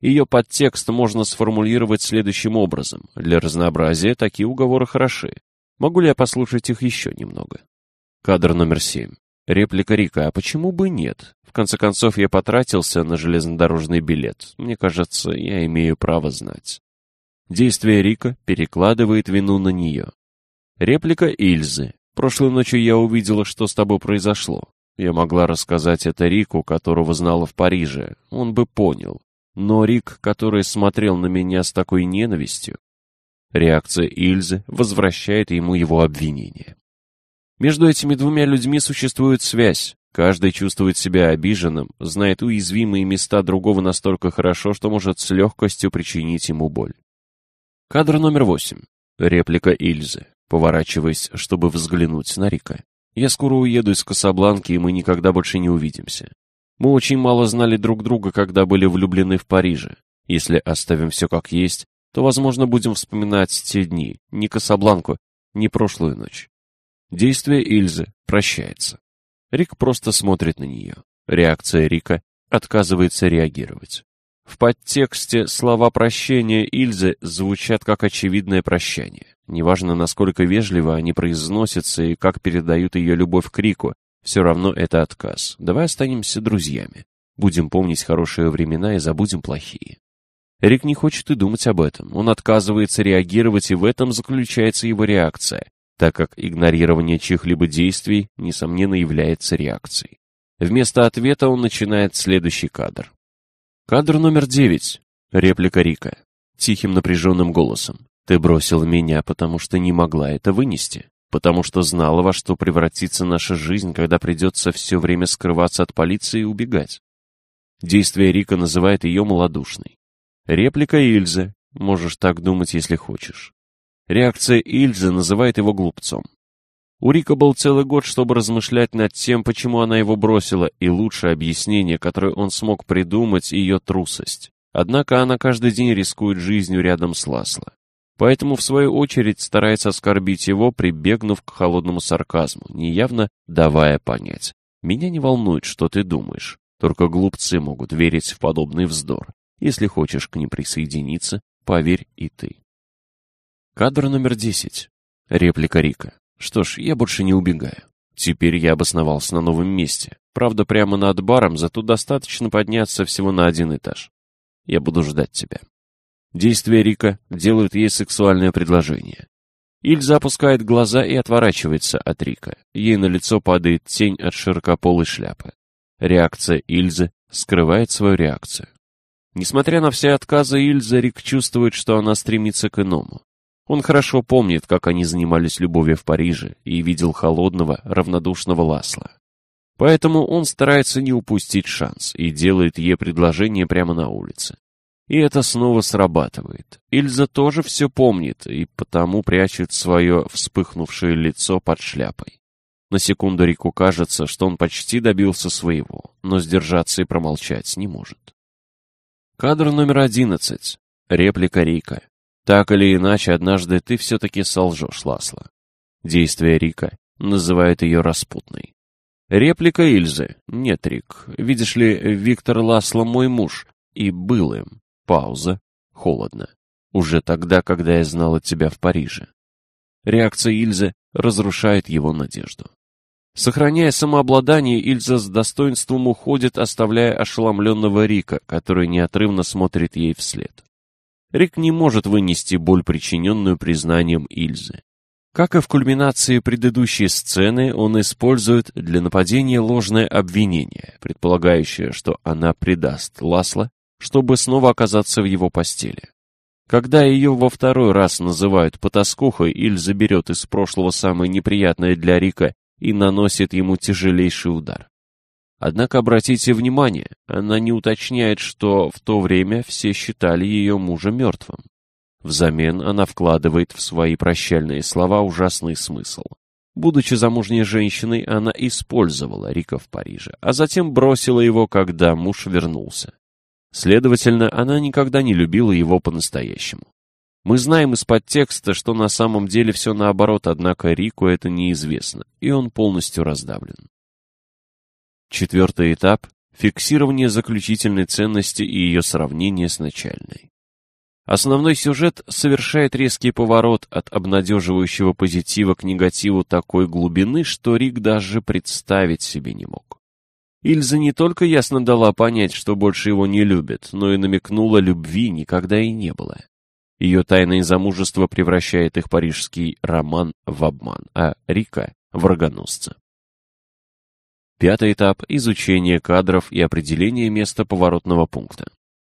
Ее подтекст можно сформулировать следующим образом. Для разнообразия такие уговоры хороши. Могу ли я послушать их еще немного? Кадр номер семь. Реплика Рика, а почему бы нет? В конце концов, я потратился на железнодорожный билет. Мне кажется, я имею право знать. Действие Рика перекладывает вину на нее. Реплика Ильзы. Прошлой ночью я увидела, что с тобой произошло. Я могла рассказать это Рику, которого знала в Париже. Он бы понял. Но Рик, который смотрел на меня с такой ненавистью... Реакция Ильзы возвращает ему его обвинение. Между этими двумя людьми существует связь. Каждый чувствует себя обиженным, знает уязвимые места другого настолько хорошо, что может с легкостью причинить ему боль. Кадр номер восемь. Реплика Ильзы, поворачиваясь, чтобы взглянуть на Рика. «Я скоро уеду из Касабланки, и мы никогда больше не увидимся. Мы очень мало знали друг друга, когда были влюблены в Париже. Если оставим все как есть, то, возможно, будем вспоминать те дни, ни Касабланку, ни прошлую ночь. Действие Ильзы прощается. Рик просто смотрит на нее. Реакция Рика отказывается реагировать. В подтексте слова прощения Ильзы звучат как очевидное прощание. Неважно, насколько вежливо они произносятся и как передают ее любовь к Рику, все равно это отказ. Давай останемся друзьями. Будем помнить хорошие времена и забудем плохие. Рик не хочет и думать об этом. Он отказывается реагировать, и в этом заключается его реакция так как игнорирование чьих-либо действий, несомненно, является реакцией. Вместо ответа он начинает следующий кадр. Кадр номер девять. Реплика Рика. Тихим напряженным голосом. «Ты бросил меня, потому что не могла это вынести, потому что знала, во что превратится наша жизнь, когда придется все время скрываться от полиции и убегать». Действие Рика называет ее малодушной. Реплика Ильзы. Можешь так думать, если хочешь. Реакция Ильзы называет его глупцом. У Рика был целый год, чтобы размышлять над тем, почему она его бросила, и лучшее объяснение, которое он смог придумать, ее трусость. Однако она каждый день рискует жизнью рядом с Ласло. Поэтому, в свою очередь, старается оскорбить его, прибегнув к холодному сарказму, неявно давая понять. «Меня не волнует, что ты думаешь. Только глупцы могут верить в подобный вздор. Если хочешь к ним присоединиться, поверь и ты». Кадр номер десять. Реплика Рика. Что ж, я больше не убегаю. Теперь я обосновался на новом месте. Правда, прямо над баром, зато достаточно подняться всего на один этаж. Я буду ждать тебя. Действия Рика делают ей сексуальное предложение. Ильза опускает глаза и отворачивается от Рика. Ей на лицо падает тень от широкополой шляпы. Реакция Ильзы скрывает свою реакцию. Несмотря на все отказы Ильзы, Рик чувствует, что она стремится к иному. Он хорошо помнит, как они занимались любовью в Париже и видел холодного, равнодушного Ласла. Поэтому он старается не упустить шанс и делает ей предложение прямо на улице. И это снова срабатывает. Ильза тоже все помнит и потому прячет свое вспыхнувшее лицо под шляпой. На секунду Рику кажется, что он почти добился своего, но сдержаться и промолчать не может. Кадр номер одиннадцать. Реплика Рика. Так или иначе, однажды ты все-таки солжешь, Ласло. Действие Рика называет ее распутной. Реплика Ильзы. Нет, Рик. Видишь ли, Виктор Ласло мой муж. И был им. Пауза. Холодно. Уже тогда, когда я знала тебя в Париже. Реакция Ильзы разрушает его надежду. Сохраняя самообладание, Ильза с достоинством уходит, оставляя ошеломленного Рика, который неотрывно смотрит ей вслед. Рик не может вынести боль, причиненную признанием Ильзы. Как и в кульминации предыдущей сцены, он использует для нападения ложное обвинение, предполагающее, что она предаст Ласла, чтобы снова оказаться в его постели. Когда ее во второй раз называют потаскухой, Ильза берет из прошлого самое неприятное для Рика и наносит ему тяжелейший удар. Однако обратите внимание, она не уточняет, что в то время все считали ее мужа мертвым. Взамен она вкладывает в свои прощальные слова ужасный смысл. Будучи замужней женщиной, она использовала Рика в Париже, а затем бросила его, когда муж вернулся. Следовательно, она никогда не любила его по-настоящему. Мы знаем из подтекста, что на самом деле все наоборот, однако Рику это неизвестно, и он полностью раздавлен. Четвертый этап – фиксирование заключительной ценности и ее сравнение с начальной. Основной сюжет совершает резкий поворот от обнадеживающего позитива к негативу такой глубины, что Рик даже представить себе не мог. Ильза не только ясно дала понять, что больше его не любит, но и намекнула, любви никогда и не было. Ее тайное замужество превращает их парижский роман в обман, а Рика — в врагоносца. Пятый этап – изучение кадров и определение места поворотного пункта.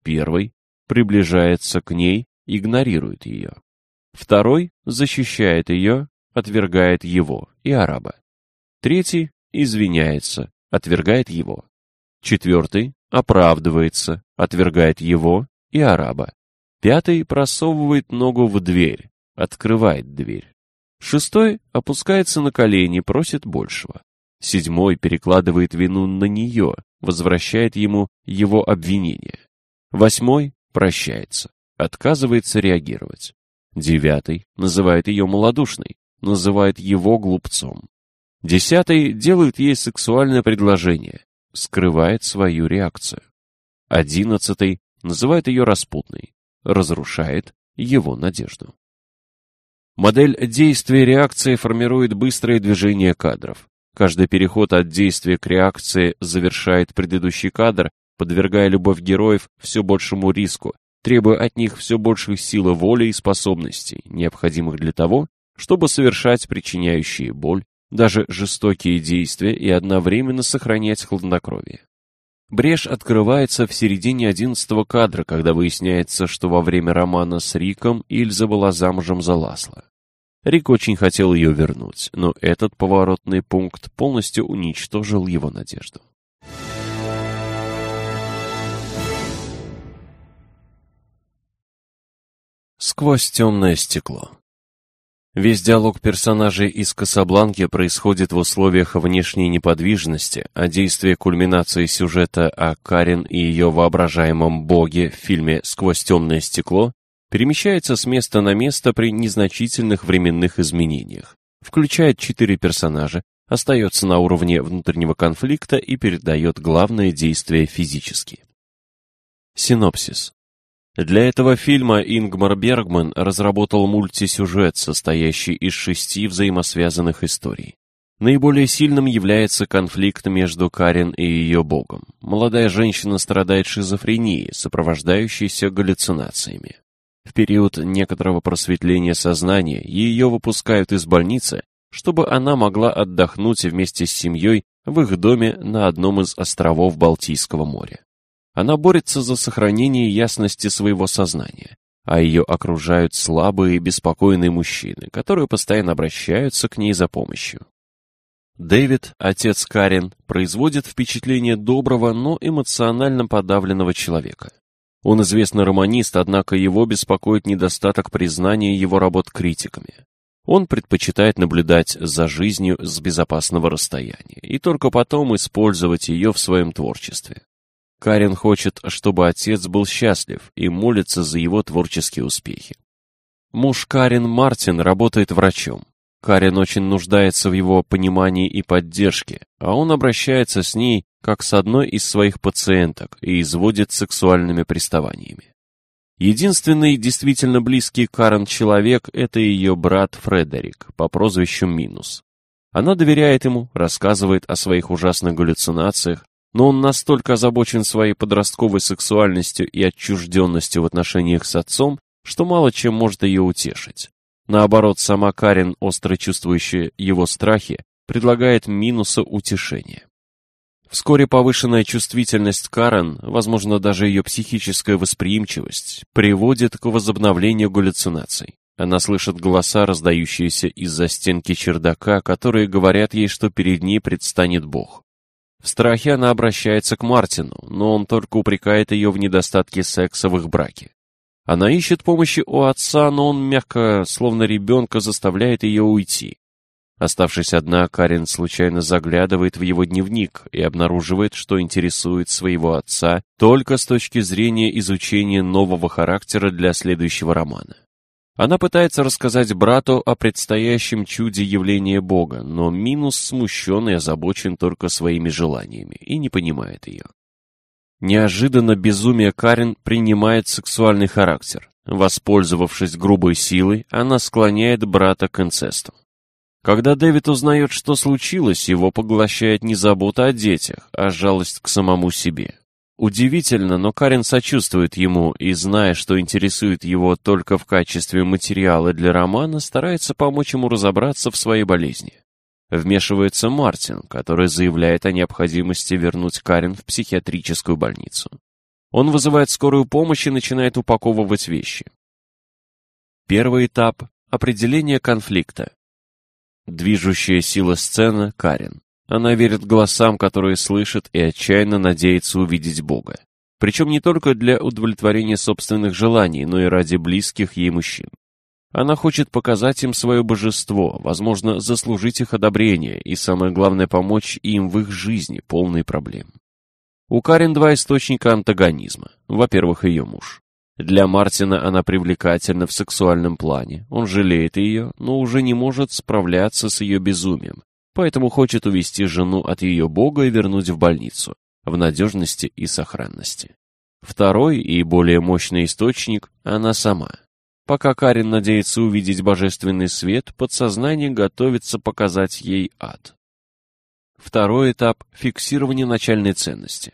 Первый приближается к ней, игнорирует ее. Второй защищает ее, отвергает его и араба. Третий извиняется, отвергает его. Четвертый оправдывается, отвергает его и араба. Пятый просовывает ногу в дверь, открывает дверь. Шестой опускается на колени, просит большего. Седьмой перекладывает вину на нее, возвращает ему его обвинение. Восьмой прощается, отказывается реагировать. Девятый называет ее малодушной, называет его глупцом. Десятый делает ей сексуальное предложение, скрывает свою реакцию. Одиннадцатый называет ее распутной, разрушает его надежду. Модель действия реакции формирует быстрое движение кадров. Каждый переход от действия к реакции завершает предыдущий кадр, подвергая любовь героев все большему риску, требуя от них все больших силы воли и способностей, необходимых для того, чтобы совершать причиняющие боль, даже жестокие действия и одновременно сохранять хладнокровие. Брешь открывается в середине одиннадцатого кадра, когда выясняется, что во время романа с Риком Ильза была замужем за Ласло. Рик очень хотел ее вернуть, но этот поворотный пункт полностью уничтожил его надежду. Сквозь темное стекло. Весь диалог персонажей из Касабланки происходит в условиях внешней неподвижности, а действие кульминации сюжета о Карен и ее воображаемом боге в фильме «Сквозь темное стекло» перемещается с места на место при незначительных временных изменениях, включает четыре персонажа, остается на уровне внутреннего конфликта и передает главное действие физически. Синопсис. Для этого фильма Ингмар Бергман разработал мультисюжет, состоящий из шести взаимосвязанных историй. Наиболее сильным является конфликт между Карен и ее богом. Молодая женщина страдает шизофренией, сопровождающейся галлюцинациями. В период некоторого просветления сознания ее выпускают из больницы, чтобы она могла отдохнуть вместе с семьей в их доме на одном из островов Балтийского моря. Она борется за сохранение ясности своего сознания, а ее окружают слабые и беспокойные мужчины, которые постоянно обращаются к ней за помощью. Дэвид, отец Карен, производит впечатление доброго, но эмоционально подавленного человека. Он известный романист, однако его беспокоит недостаток признания его работ критиками. Он предпочитает наблюдать за жизнью с безопасного расстояния и только потом использовать ее в своем творчестве. Карен хочет, чтобы отец был счастлив и молится за его творческие успехи. Муж Карен Мартин работает врачом. Карен очень нуждается в его понимании и поддержке, а он обращается с ней как с одной из своих пациенток и изводит сексуальными приставаниями. Единственный действительно близкий Карен человек – это ее брат Фредерик по прозвищу Минус. Она доверяет ему, рассказывает о своих ужасных галлюцинациях, но он настолько озабочен своей подростковой сексуальностью и отчужденностью в отношениях с отцом, что мало чем может ее утешить. Наоборот, сама Карен, остро чувствующая его страхи, предлагает Минуса утешение. Вскоре повышенная чувствительность Карен, возможно, даже ее психическая восприимчивость, приводит к возобновлению галлюцинаций. Она слышит голоса, раздающиеся из-за стенки чердака, которые говорят ей, что перед ней предстанет Бог. В страхе она обращается к Мартину, но он только упрекает ее в недостатке секса в их браке. Она ищет помощи у отца, но он мягко, словно ребенка, заставляет ее уйти. Оставшись одна, Карен случайно заглядывает в его дневник и обнаруживает, что интересует своего отца только с точки зрения изучения нового характера для следующего романа. Она пытается рассказать брату о предстоящем чуде явления Бога, но Минус смущен и озабочен только своими желаниями и не понимает ее. Неожиданно безумие Карен принимает сексуальный характер. Воспользовавшись грубой силой, она склоняет брата к инцесту. Когда Дэвид узнает, что случилось, его поглощает не забота о детях, а жалость к самому себе. Удивительно, но Карен сочувствует ему и, зная, что интересует его только в качестве материала для романа, старается помочь ему разобраться в своей болезни. Вмешивается Мартин, который заявляет о необходимости вернуть Карен в психиатрическую больницу. Он вызывает скорую помощь и начинает упаковывать вещи. Первый этап – определение конфликта. Движущая сила сцены – Карен. Она верит голосам, которые слышит, и отчаянно надеется увидеть Бога. Причем не только для удовлетворения собственных желаний, но и ради близких ей мужчин. Она хочет показать им свое божество, возможно, заслужить их одобрение и, самое главное, помочь им в их жизни, полной проблем. У Карен два источника антагонизма. Во-первых, ее муж. Для Мартина она привлекательна в сексуальном плане. Он жалеет ее, но уже не может справляться с ее безумием, поэтому хочет увести жену от ее бога и вернуть в больницу, в надежности и сохранности. Второй и более мощный источник – она сама – Пока Карин надеется увидеть божественный свет, подсознание готовится показать ей ад. Второй этап – фиксирование начальной ценности.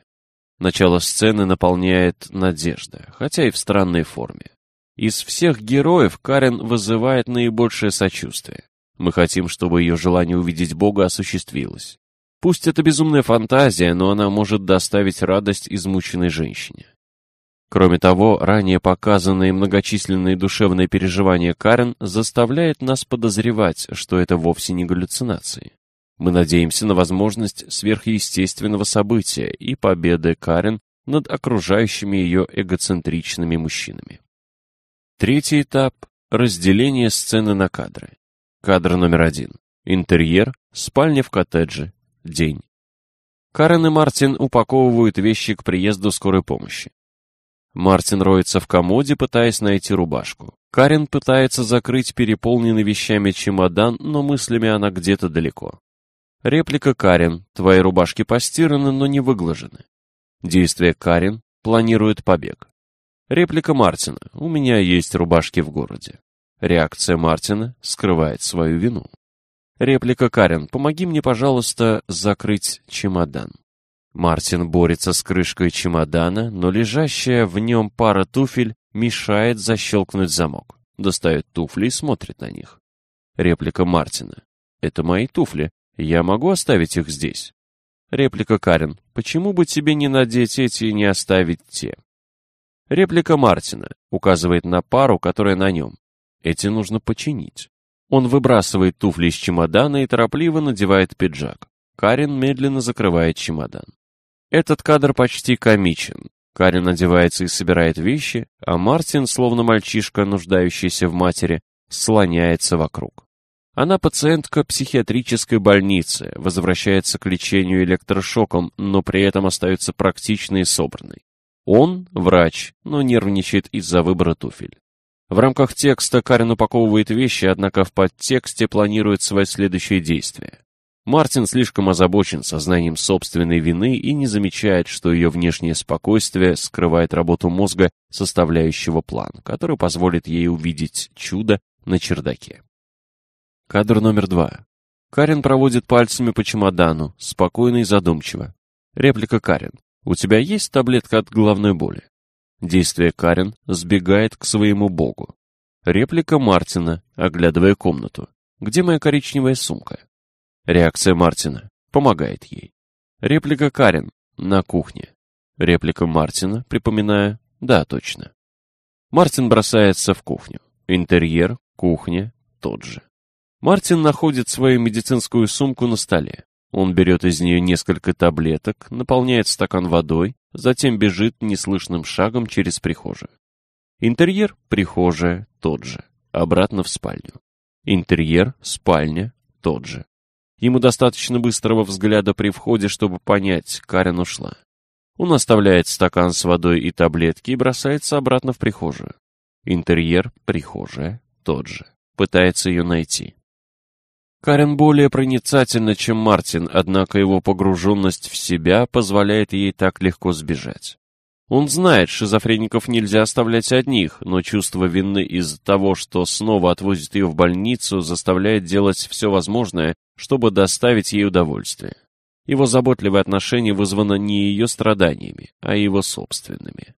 Начало сцены наполняет надежда, хотя и в странной форме. Из всех героев Карен вызывает наибольшее сочувствие. Мы хотим, чтобы ее желание увидеть Бога осуществилось. Пусть это безумная фантазия, но она может доставить радость измученной женщине. Кроме того, ранее показанные многочисленные душевные переживания Карен заставляют нас подозревать, что это вовсе не галлюцинации. Мы надеемся на возможность сверхъестественного события и победы Карен над окружающими ее эгоцентричными мужчинами. Третий этап – разделение сцены на кадры. Кадр номер один. Интерьер, спальня в коттедже, день. Карен и Мартин упаковывают вещи к приезду скорой помощи. Мартин роется в комоде, пытаясь найти рубашку. Карен пытается закрыть переполненный вещами чемодан, но мыслями она где-то далеко. Реплика Карен. Твои рубашки постираны, но не выглажены. Действие Карен. Планирует побег. Реплика Мартина. У меня есть рубашки в городе. Реакция Мартина. Скрывает свою вину. Реплика Карен. Помоги мне, пожалуйста, закрыть чемодан. Мартин борется с крышкой чемодана, но лежащая в нем пара туфель мешает защелкнуть замок. Достает туфли и смотрит на них. Реплика Мартина. «Это мои туфли. Я могу оставить их здесь?» Реплика Карен. «Почему бы тебе не надеть эти и не оставить те?» Реплика Мартина. Указывает на пару, которая на нем. Эти нужно починить. Он выбрасывает туфли из чемодана и торопливо надевает пиджак. Карен медленно закрывает чемодан. Этот кадр почти комичен. Карин одевается и собирает вещи, а Мартин, словно мальчишка, нуждающийся в матери, слоняется вокруг. Она пациентка психиатрической больницы, возвращается к лечению электрошоком, но при этом остается практичной и собранной. Он – врач, но нервничает из-за выбора туфель. В рамках текста Карин упаковывает вещи, однако в подтексте планирует свои следующие действия. Мартин слишком озабочен сознанием собственной вины и не замечает, что ее внешнее спокойствие скрывает работу мозга, составляющего план, который позволит ей увидеть чудо на чердаке. Кадр номер два. Карен проводит пальцами по чемодану, спокойно и задумчиво. Реплика Карен. «У тебя есть таблетка от головной боли?» Действие Карен сбегает к своему богу. Реплика Мартина, оглядывая комнату. «Где моя коричневая сумка?» Реакция Мартина. Помогает ей. Реплика Карен. На кухне. Реплика Мартина, припоминая. Да, точно. Мартин бросается в кухню. Интерьер, кухня, тот же. Мартин находит свою медицинскую сумку на столе. Он берет из нее несколько таблеток, наполняет стакан водой, затем бежит неслышным шагом через прихожую. Интерьер – прихожая, тот же. Обратно в спальню. Интерьер, спальня, тот же. Ему достаточно быстрого взгляда при входе, чтобы понять, Карен ушла. Он оставляет стакан с водой и таблетки и бросается обратно в прихожую. Интерьер, прихожая, тот же. Пытается ее найти. Карен более проницательна, чем Мартин, однако его погруженность в себя позволяет ей так легко сбежать. Он знает, шизофреников нельзя оставлять одних, но чувство вины из-за того, что снова отвозит ее в больницу, заставляет делать все возможное, чтобы доставить ей удовольствие. Его заботливое отношение вызвано не ее страданиями, а его собственными.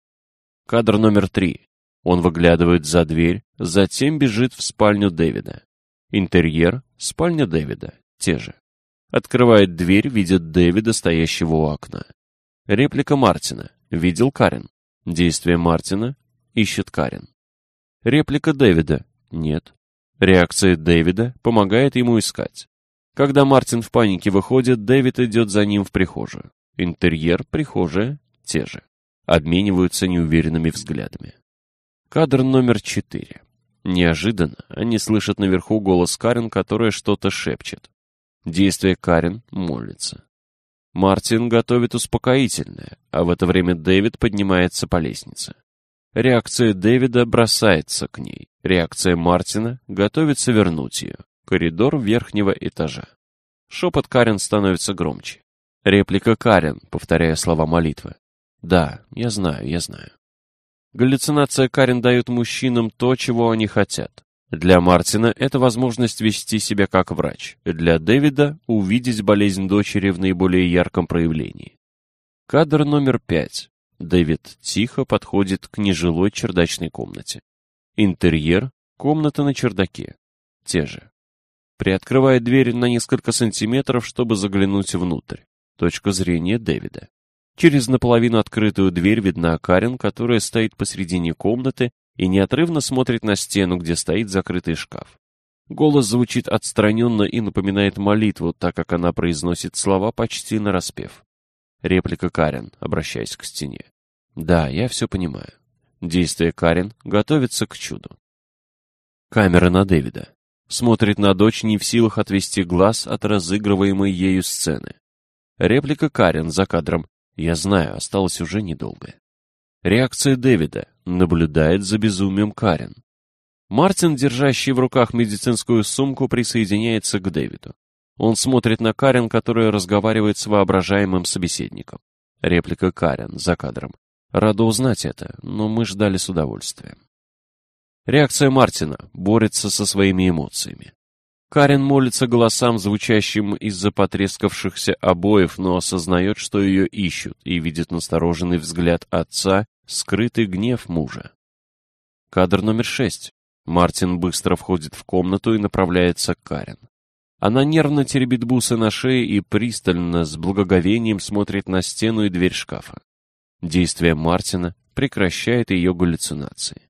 Кадр номер три. Он выглядывает за дверь, затем бежит в спальню Дэвида. Интерьер, спальня Дэвида, те же. Открывает дверь, видит Дэвида, стоящего у окна. Реплика Мартина. Видел Карен. Действие Мартина. Ищет Карен. Реплика Дэвида. Нет. Реакция Дэвида помогает ему искать. Когда Мартин в панике выходит, Дэвид идет за ним в прихожую. Интерьер, прихожая, те же. Обмениваются неуверенными взглядами. Кадр номер четыре. Неожиданно они слышат наверху голос Карен, которая что-то шепчет. Действие Карен молится. Мартин готовит успокоительное, а в это время Дэвид поднимается по лестнице. Реакция Дэвида бросается к ней. Реакция Мартина готовится вернуть ее. Коридор верхнего этажа. Шепот Карен становится громче. Реплика Карен, повторяя слова молитвы. «Да, я знаю, я знаю». Галлюцинация Карен дает мужчинам то, чего они хотят. Для Мартина это возможность вести себя как врач, для Дэвида — увидеть болезнь дочери в наиболее ярком проявлении. Кадр номер пять. Дэвид тихо подходит к нежилой чердачной комнате. Интерьер — комната на чердаке. Те же. Приоткрывает дверь на несколько сантиметров, чтобы заглянуть внутрь. Точка зрения Дэвида. Через наполовину открытую дверь видна Карен, которая стоит посредине комнаты и неотрывно смотрит на стену, где стоит закрытый шкаф. Голос звучит отстраненно и напоминает молитву, так как она произносит слова почти нараспев. Реплика Карен, обращаясь к стене. «Да, я все понимаю». Действие Карен готовится к чуду. Камера на Дэвида. Смотрит на дочь не в силах отвести глаз от разыгрываемой ею сцены. Реплика Карен за кадром. «Я знаю, осталось уже недолго». Реакция Дэвида наблюдает за безумием Карен. Мартин, держащий в руках медицинскую сумку, присоединяется к Дэвиду. Он смотрит на Карен, которая разговаривает с воображаемым собеседником. Реплика Карен за кадром. Рада узнать это, но мы ждали с удовольствием. Реакция Мартина борется со своими эмоциями. Карен молится голосам, звучащим из-за потрескавшихся обоев, но осознает, что ее ищут, и видит настороженный взгляд отца Скрытый гнев мужа. Кадр номер шесть. Мартин быстро входит в комнату и направляется к Карен. Она нервно теребит бусы на шее и пристально, с благоговением смотрит на стену и дверь шкафа. Действие Мартина прекращает ее галлюцинации.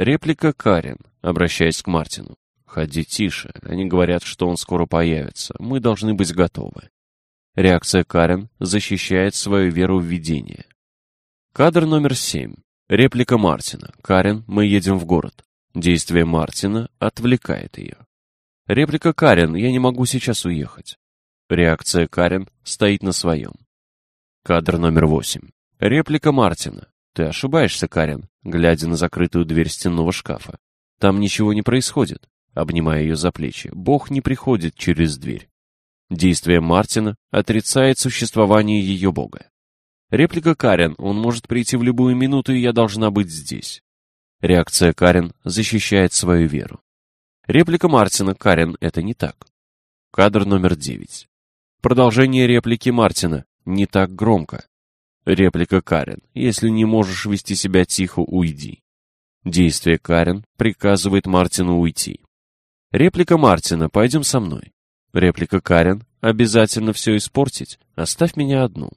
Реплика Карен, обращаясь к Мартину. «Ходи тише, они говорят, что он скоро появится, мы должны быть готовы». Реакция Карен защищает свою веру в видение. Кадр номер семь. Реплика Мартина. «Карен, мы едем в город». Действие Мартина отвлекает ее. Реплика Карен «Я не могу сейчас уехать». Реакция Карен стоит на своем. Кадр номер восемь. Реплика Мартина. «Ты ошибаешься, Карен», глядя на закрытую дверь стенного шкафа. «Там ничего не происходит», обнимая ее за плечи. «Бог не приходит через дверь». Действие Мартина отрицает существование ее Бога. Реплика Карен, он может прийти в любую минуту, и я должна быть здесь. Реакция Карен защищает свою веру. Реплика Мартина, Карен, это не так. Кадр номер девять. Продолжение реплики Мартина, не так громко. Реплика Карен, если не можешь вести себя тихо, уйди. Действие Карен приказывает Мартину уйти. Реплика Мартина, пойдем со мной. Реплика Карен, обязательно все испортить, оставь меня одну.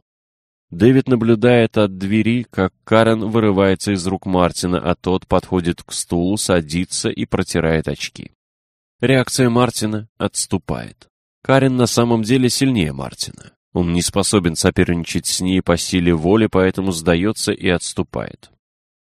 Дэвид наблюдает от двери, как Карен вырывается из рук Мартина, а тот подходит к стулу, садится и протирает очки. Реакция Мартина отступает. Карен на самом деле сильнее Мартина. Он не способен соперничать с ней по силе воли, поэтому сдается и отступает.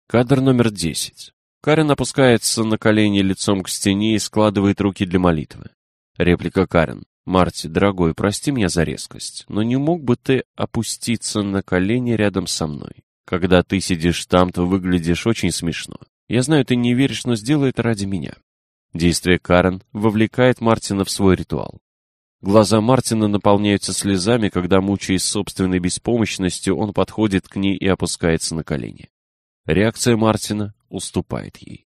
Кадр номер 10. Карен опускается на колени лицом к стене и складывает руки для молитвы. Реплика Карен. «Марти, дорогой, прости меня за резкость, но не мог бы ты опуститься на колени рядом со мной? Когда ты сидишь там, то выглядишь очень смешно. Я знаю, ты не веришь, но сделай это ради меня». Действие Карен вовлекает Мартина в свой ритуал. Глаза Мартина наполняются слезами, когда, мучаясь собственной беспомощностью, он подходит к ней и опускается на колени. Реакция Мартина уступает ей.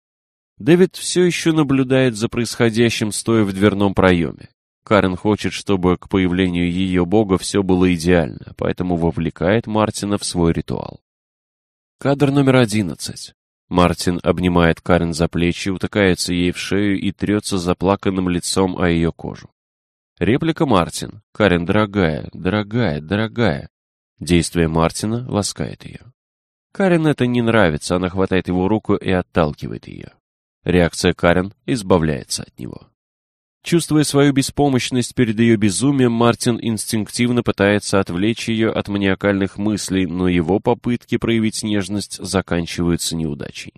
Дэвид все еще наблюдает за происходящим, стоя в дверном проеме. Карен хочет, чтобы к появлению ее бога все было идеально, поэтому вовлекает Мартина в свой ритуал. Кадр номер одиннадцать. Мартин обнимает Карен за плечи, утыкается ей в шею и трется заплаканным лицом о ее кожу. Реплика Мартин. Карен, дорогая, дорогая, дорогая. Действие Мартина ласкает ее. Карен это не нравится, она хватает его руку и отталкивает ее. Реакция Карен избавляется от него. Чувствуя свою беспомощность перед ее безумием, Мартин инстинктивно пытается отвлечь ее от маниакальных мыслей, но его попытки проявить нежность заканчиваются неудачей.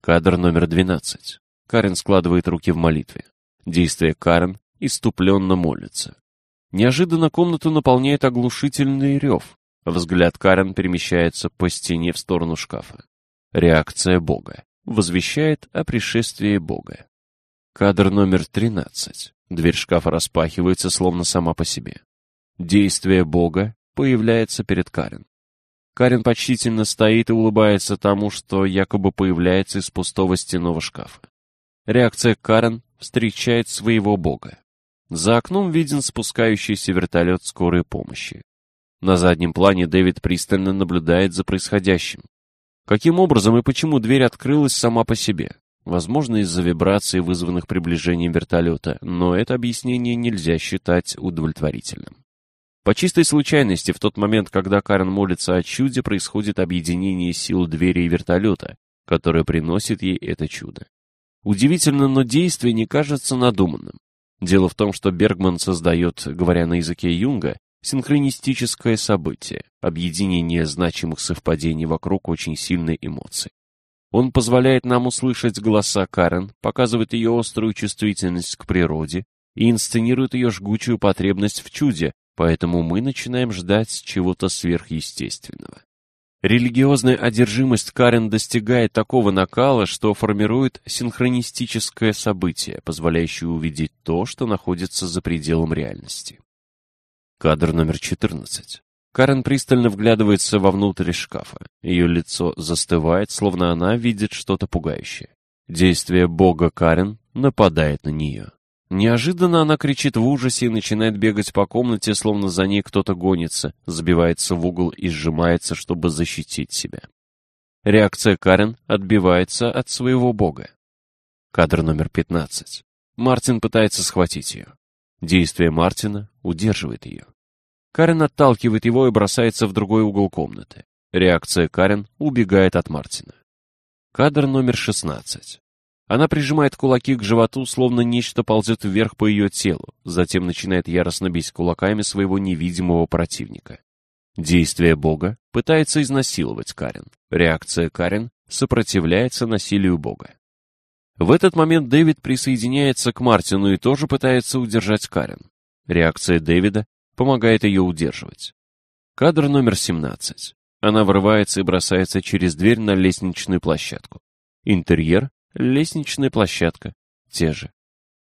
Кадр номер 12. Карен складывает руки в молитве. Действие Карен иступленно молится. Неожиданно комнату наполняет оглушительный рев. Взгляд Карен перемещается по стене в сторону шкафа. Реакция Бога. Возвещает о пришествии Бога. Кадр номер 13. Дверь шкафа распахивается, словно сама по себе. Действие Бога появляется перед Карен. Карен почтительно стоит и улыбается тому, что якобы появляется из пустого стенного шкафа. Реакция Карен встречает своего Бога. За окном виден спускающийся вертолет скорой помощи. На заднем плане Дэвид пристально наблюдает за происходящим. Каким образом и почему дверь открылась сама по себе? Возможно, из-за вибраций, вызванных приближением вертолета, но это объяснение нельзя считать удовлетворительным. По чистой случайности, в тот момент, когда Карен молится о чуде, происходит объединение сил двери и вертолета, которое приносит ей это чудо. Удивительно, но действие не кажется надуманным. Дело в том, что Бергман создает, говоря на языке Юнга, синхронистическое событие, объединение значимых совпадений вокруг очень сильной эмоции. Он позволяет нам услышать голоса Карен, показывает ее острую чувствительность к природе и инсценирует ее жгучую потребность в чуде, поэтому мы начинаем ждать чего-то сверхъестественного. Религиозная одержимость Карен достигает такого накала, что формирует синхронистическое событие, позволяющее увидеть то, что находится за пределом реальности. Кадр номер 14. Карен пристально вглядывается вовнутрь шкафа. Ее лицо застывает, словно она видит что-то пугающее. Действие бога Карен нападает на нее. Неожиданно она кричит в ужасе и начинает бегать по комнате, словно за ней кто-то гонится, забивается в угол и сжимается, чтобы защитить себя. Реакция Карен отбивается от своего бога. Кадр номер 15. Мартин пытается схватить ее. Действие Мартина удерживает ее. Карен отталкивает его и бросается в другой угол комнаты. Реакция Карен убегает от Мартина. Кадр номер 16. Она прижимает кулаки к животу, словно нечто ползет вверх по ее телу, затем начинает яростно бить кулаками своего невидимого противника. Действие Бога пытается изнасиловать Карен. Реакция Карен сопротивляется насилию Бога. В этот момент Дэвид присоединяется к Мартину и тоже пытается удержать Карен. Реакция Дэвида помогает ее удерживать. Кадр номер 17. Она врывается и бросается через дверь на лестничную площадку. Интерьер, лестничная площадка, те же.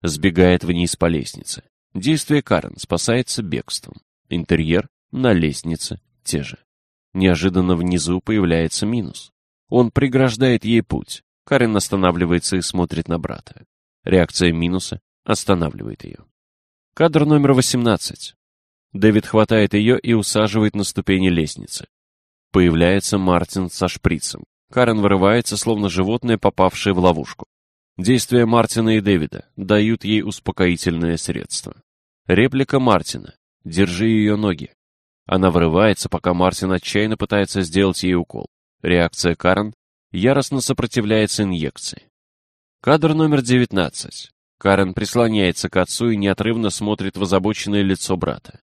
Сбегает вниз по лестнице. Действие Карен спасается бегством. Интерьер на лестнице, те же. Неожиданно внизу появляется минус. Он преграждает ей путь. Карен останавливается и смотрит на брата. Реакция минуса останавливает ее. Кадр номер 18. Дэвид хватает ее и усаживает на ступени лестницы. Появляется Мартин со шприцем. Карен вырывается, словно животное, попавшее в ловушку. Действия Мартина и Дэвида дают ей успокоительное средство. Реплика Мартина. «Держи ее ноги». Она вырывается, пока Мартин отчаянно пытается сделать ей укол. Реакция Карен яростно сопротивляется инъекции. Кадр номер 19. Карен прислоняется к отцу и неотрывно смотрит в озабоченное лицо брата.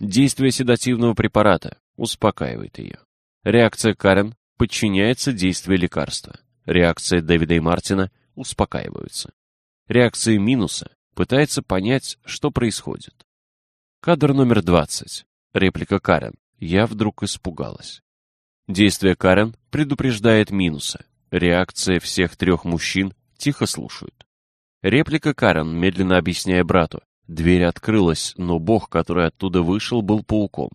Действие седативного препарата успокаивает ее. Реакция Карен подчиняется действию лекарства. реакция Дэвида и Мартина успокаиваются. Реакция минуса пытается понять, что происходит. Кадр номер 20. Реплика Карен. Я вдруг испугалась. Действие Карен предупреждает минуса. Реакция всех трех мужчин тихо слушают. Реплика Карен, медленно объясняя брату. Дверь открылась, но бог, который оттуда вышел, был пауком.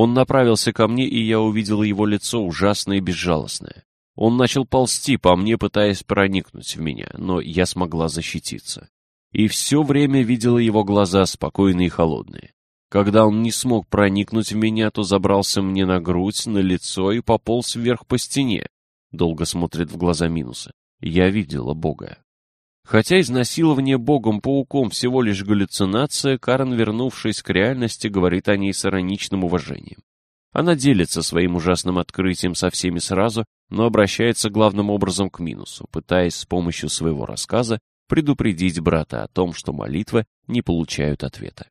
Он направился ко мне, и я увидела его лицо ужасное и безжалостное. Он начал ползти по мне, пытаясь проникнуть в меня, но я смогла защититься. И все время видела его глаза спокойные и холодные. Когда он не смог проникнуть в меня, то забрался мне на грудь, на лицо и пополз вверх по стене. Долго смотрит в глаза минуса. Я видела Бога. Хотя изнасилование богом-пауком всего лишь галлюцинация, Карен, вернувшись к реальности, говорит о ней с ироничным уважением. Она делится своим ужасным открытием со всеми сразу, но обращается главным образом к минусу, пытаясь с помощью своего рассказа предупредить брата о том, что молитвы не получают ответа.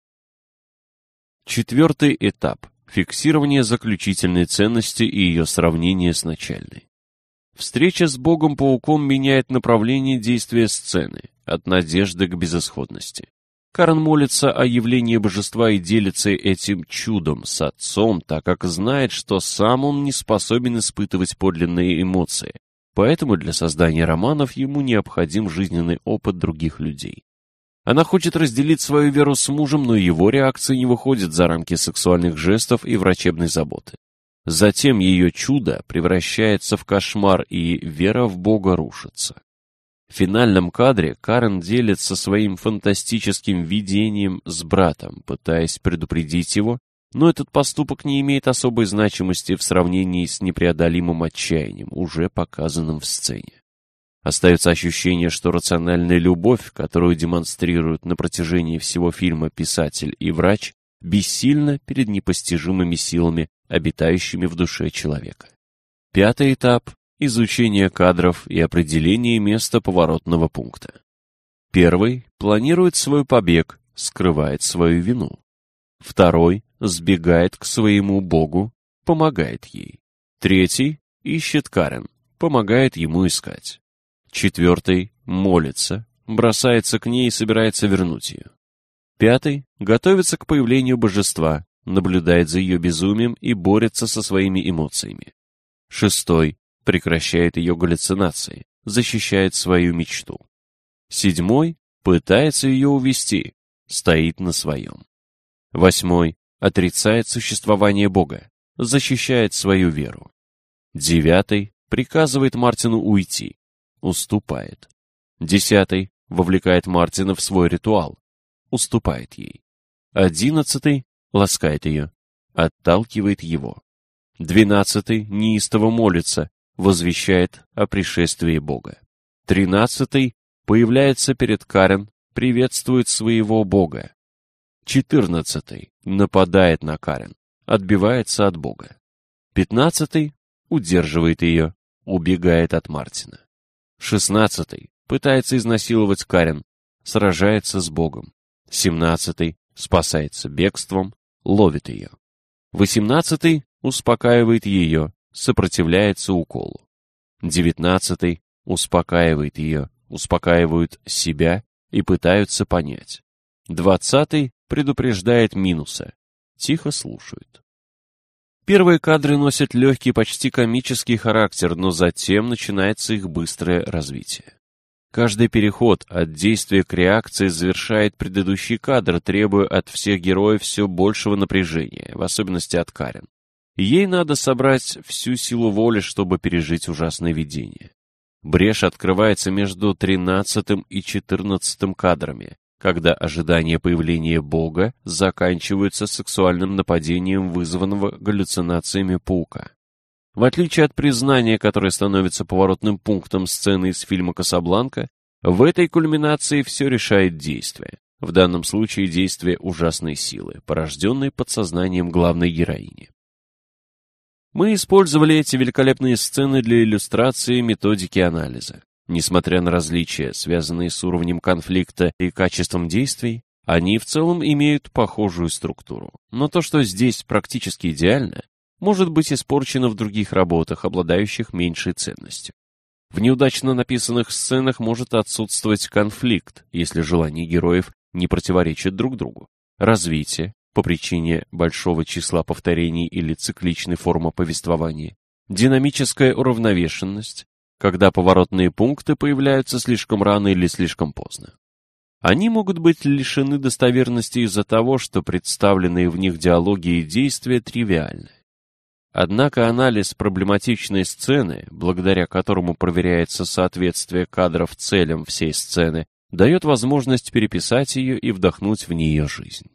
Четвертый этап – фиксирование заключительной ценности и ее сравнение с начальной. Встреча с Богом-пауком меняет направление действия сцены, от надежды к безысходности. Карен молится о явлении божества и делится этим чудом с отцом, так как знает, что сам он не способен испытывать подлинные эмоции. Поэтому для создания романов ему необходим жизненный опыт других людей. Она хочет разделить свою веру с мужем, но его реакция не выходит за рамки сексуальных жестов и врачебной заботы. Затем ее чудо превращается в кошмар, и вера в Бога рушится. В финальном кадре Карен делится своим фантастическим видением с братом, пытаясь предупредить его, но этот поступок не имеет особой значимости в сравнении с непреодолимым отчаянием, уже показанным в сцене. Остается ощущение, что рациональная любовь, которую демонстрируют на протяжении всего фильма писатель и врач, бессильна перед непостижимыми силами обитающими в душе человека. Пятый этап – изучение кадров и определение места поворотного пункта. Первый – планирует свой побег, скрывает свою вину. Второй – сбегает к своему богу, помогает ей. Третий – ищет Карен, помогает ему искать. Четвертый – молится, бросается к ней и собирается вернуть ее. Пятый – готовится к появлению божества, наблюдает за ее безумием и борется со своими эмоциями. Шестой прекращает ее галлюцинации, защищает свою мечту. Седьмой пытается ее увести, стоит на своем. Восьмой отрицает существование Бога, защищает свою веру. Девятый приказывает Мартину уйти, уступает. Десятый вовлекает Мартина в свой ритуал, уступает ей. Одиннадцатый ласкает ее, отталкивает его. Двенадцатый неистово молится, возвещает о пришествии Бога. Тринадцатый появляется перед Карен, приветствует своего Бога. Четырнадцатый нападает на Карен, отбивается от Бога. Пятнадцатый удерживает ее, убегает от Мартина. Шестнадцатый пытается изнасиловать Карен, сражается с Богом. Семнадцатый спасается бегством, ловит ее. Восемнадцатый успокаивает ее, сопротивляется уколу. Девятнадцатый успокаивает ее, успокаивают себя и пытаются понять. Двадцатый предупреждает минуса, тихо слушают. Первые кадры носят легкий, почти комический характер, но затем начинается их быстрое развитие. Каждый переход от действия к реакции завершает предыдущий кадр, требуя от всех героев все большего напряжения, в особенности от Карен. Ей надо собрать всю силу воли, чтобы пережить ужасное видение. Брешь открывается между тринадцатым и четырнадцатым кадрами, когда ожидание появления Бога заканчивается сексуальным нападением, вызванного галлюцинациями паука. В отличие от признания, которое становится поворотным пунктом сцены из фильма «Касабланка», в этой кульминации все решает действие. В данном случае действие ужасной силы, порожденной подсознанием главной героини. Мы использовали эти великолепные сцены для иллюстрации методики анализа. Несмотря на различия, связанные с уровнем конфликта и качеством действий, они в целом имеют похожую структуру. Но то, что здесь практически идеально, может быть испорчено в других работах, обладающих меньшей ценностью. В неудачно написанных сценах может отсутствовать конфликт, если желания героев не противоречат друг другу. Развитие, по причине большого числа повторений или цикличной формы повествования. Динамическая уравновешенность, когда поворотные пункты появляются слишком рано или слишком поздно. Они могут быть лишены достоверности из-за того, что представленные в них диалоги и действия тривиальны. Однако анализ проблематичной сцены, благодаря которому проверяется соответствие кадров целям всей сцены, дает возможность переписать ее и вдохнуть в нее жизнь.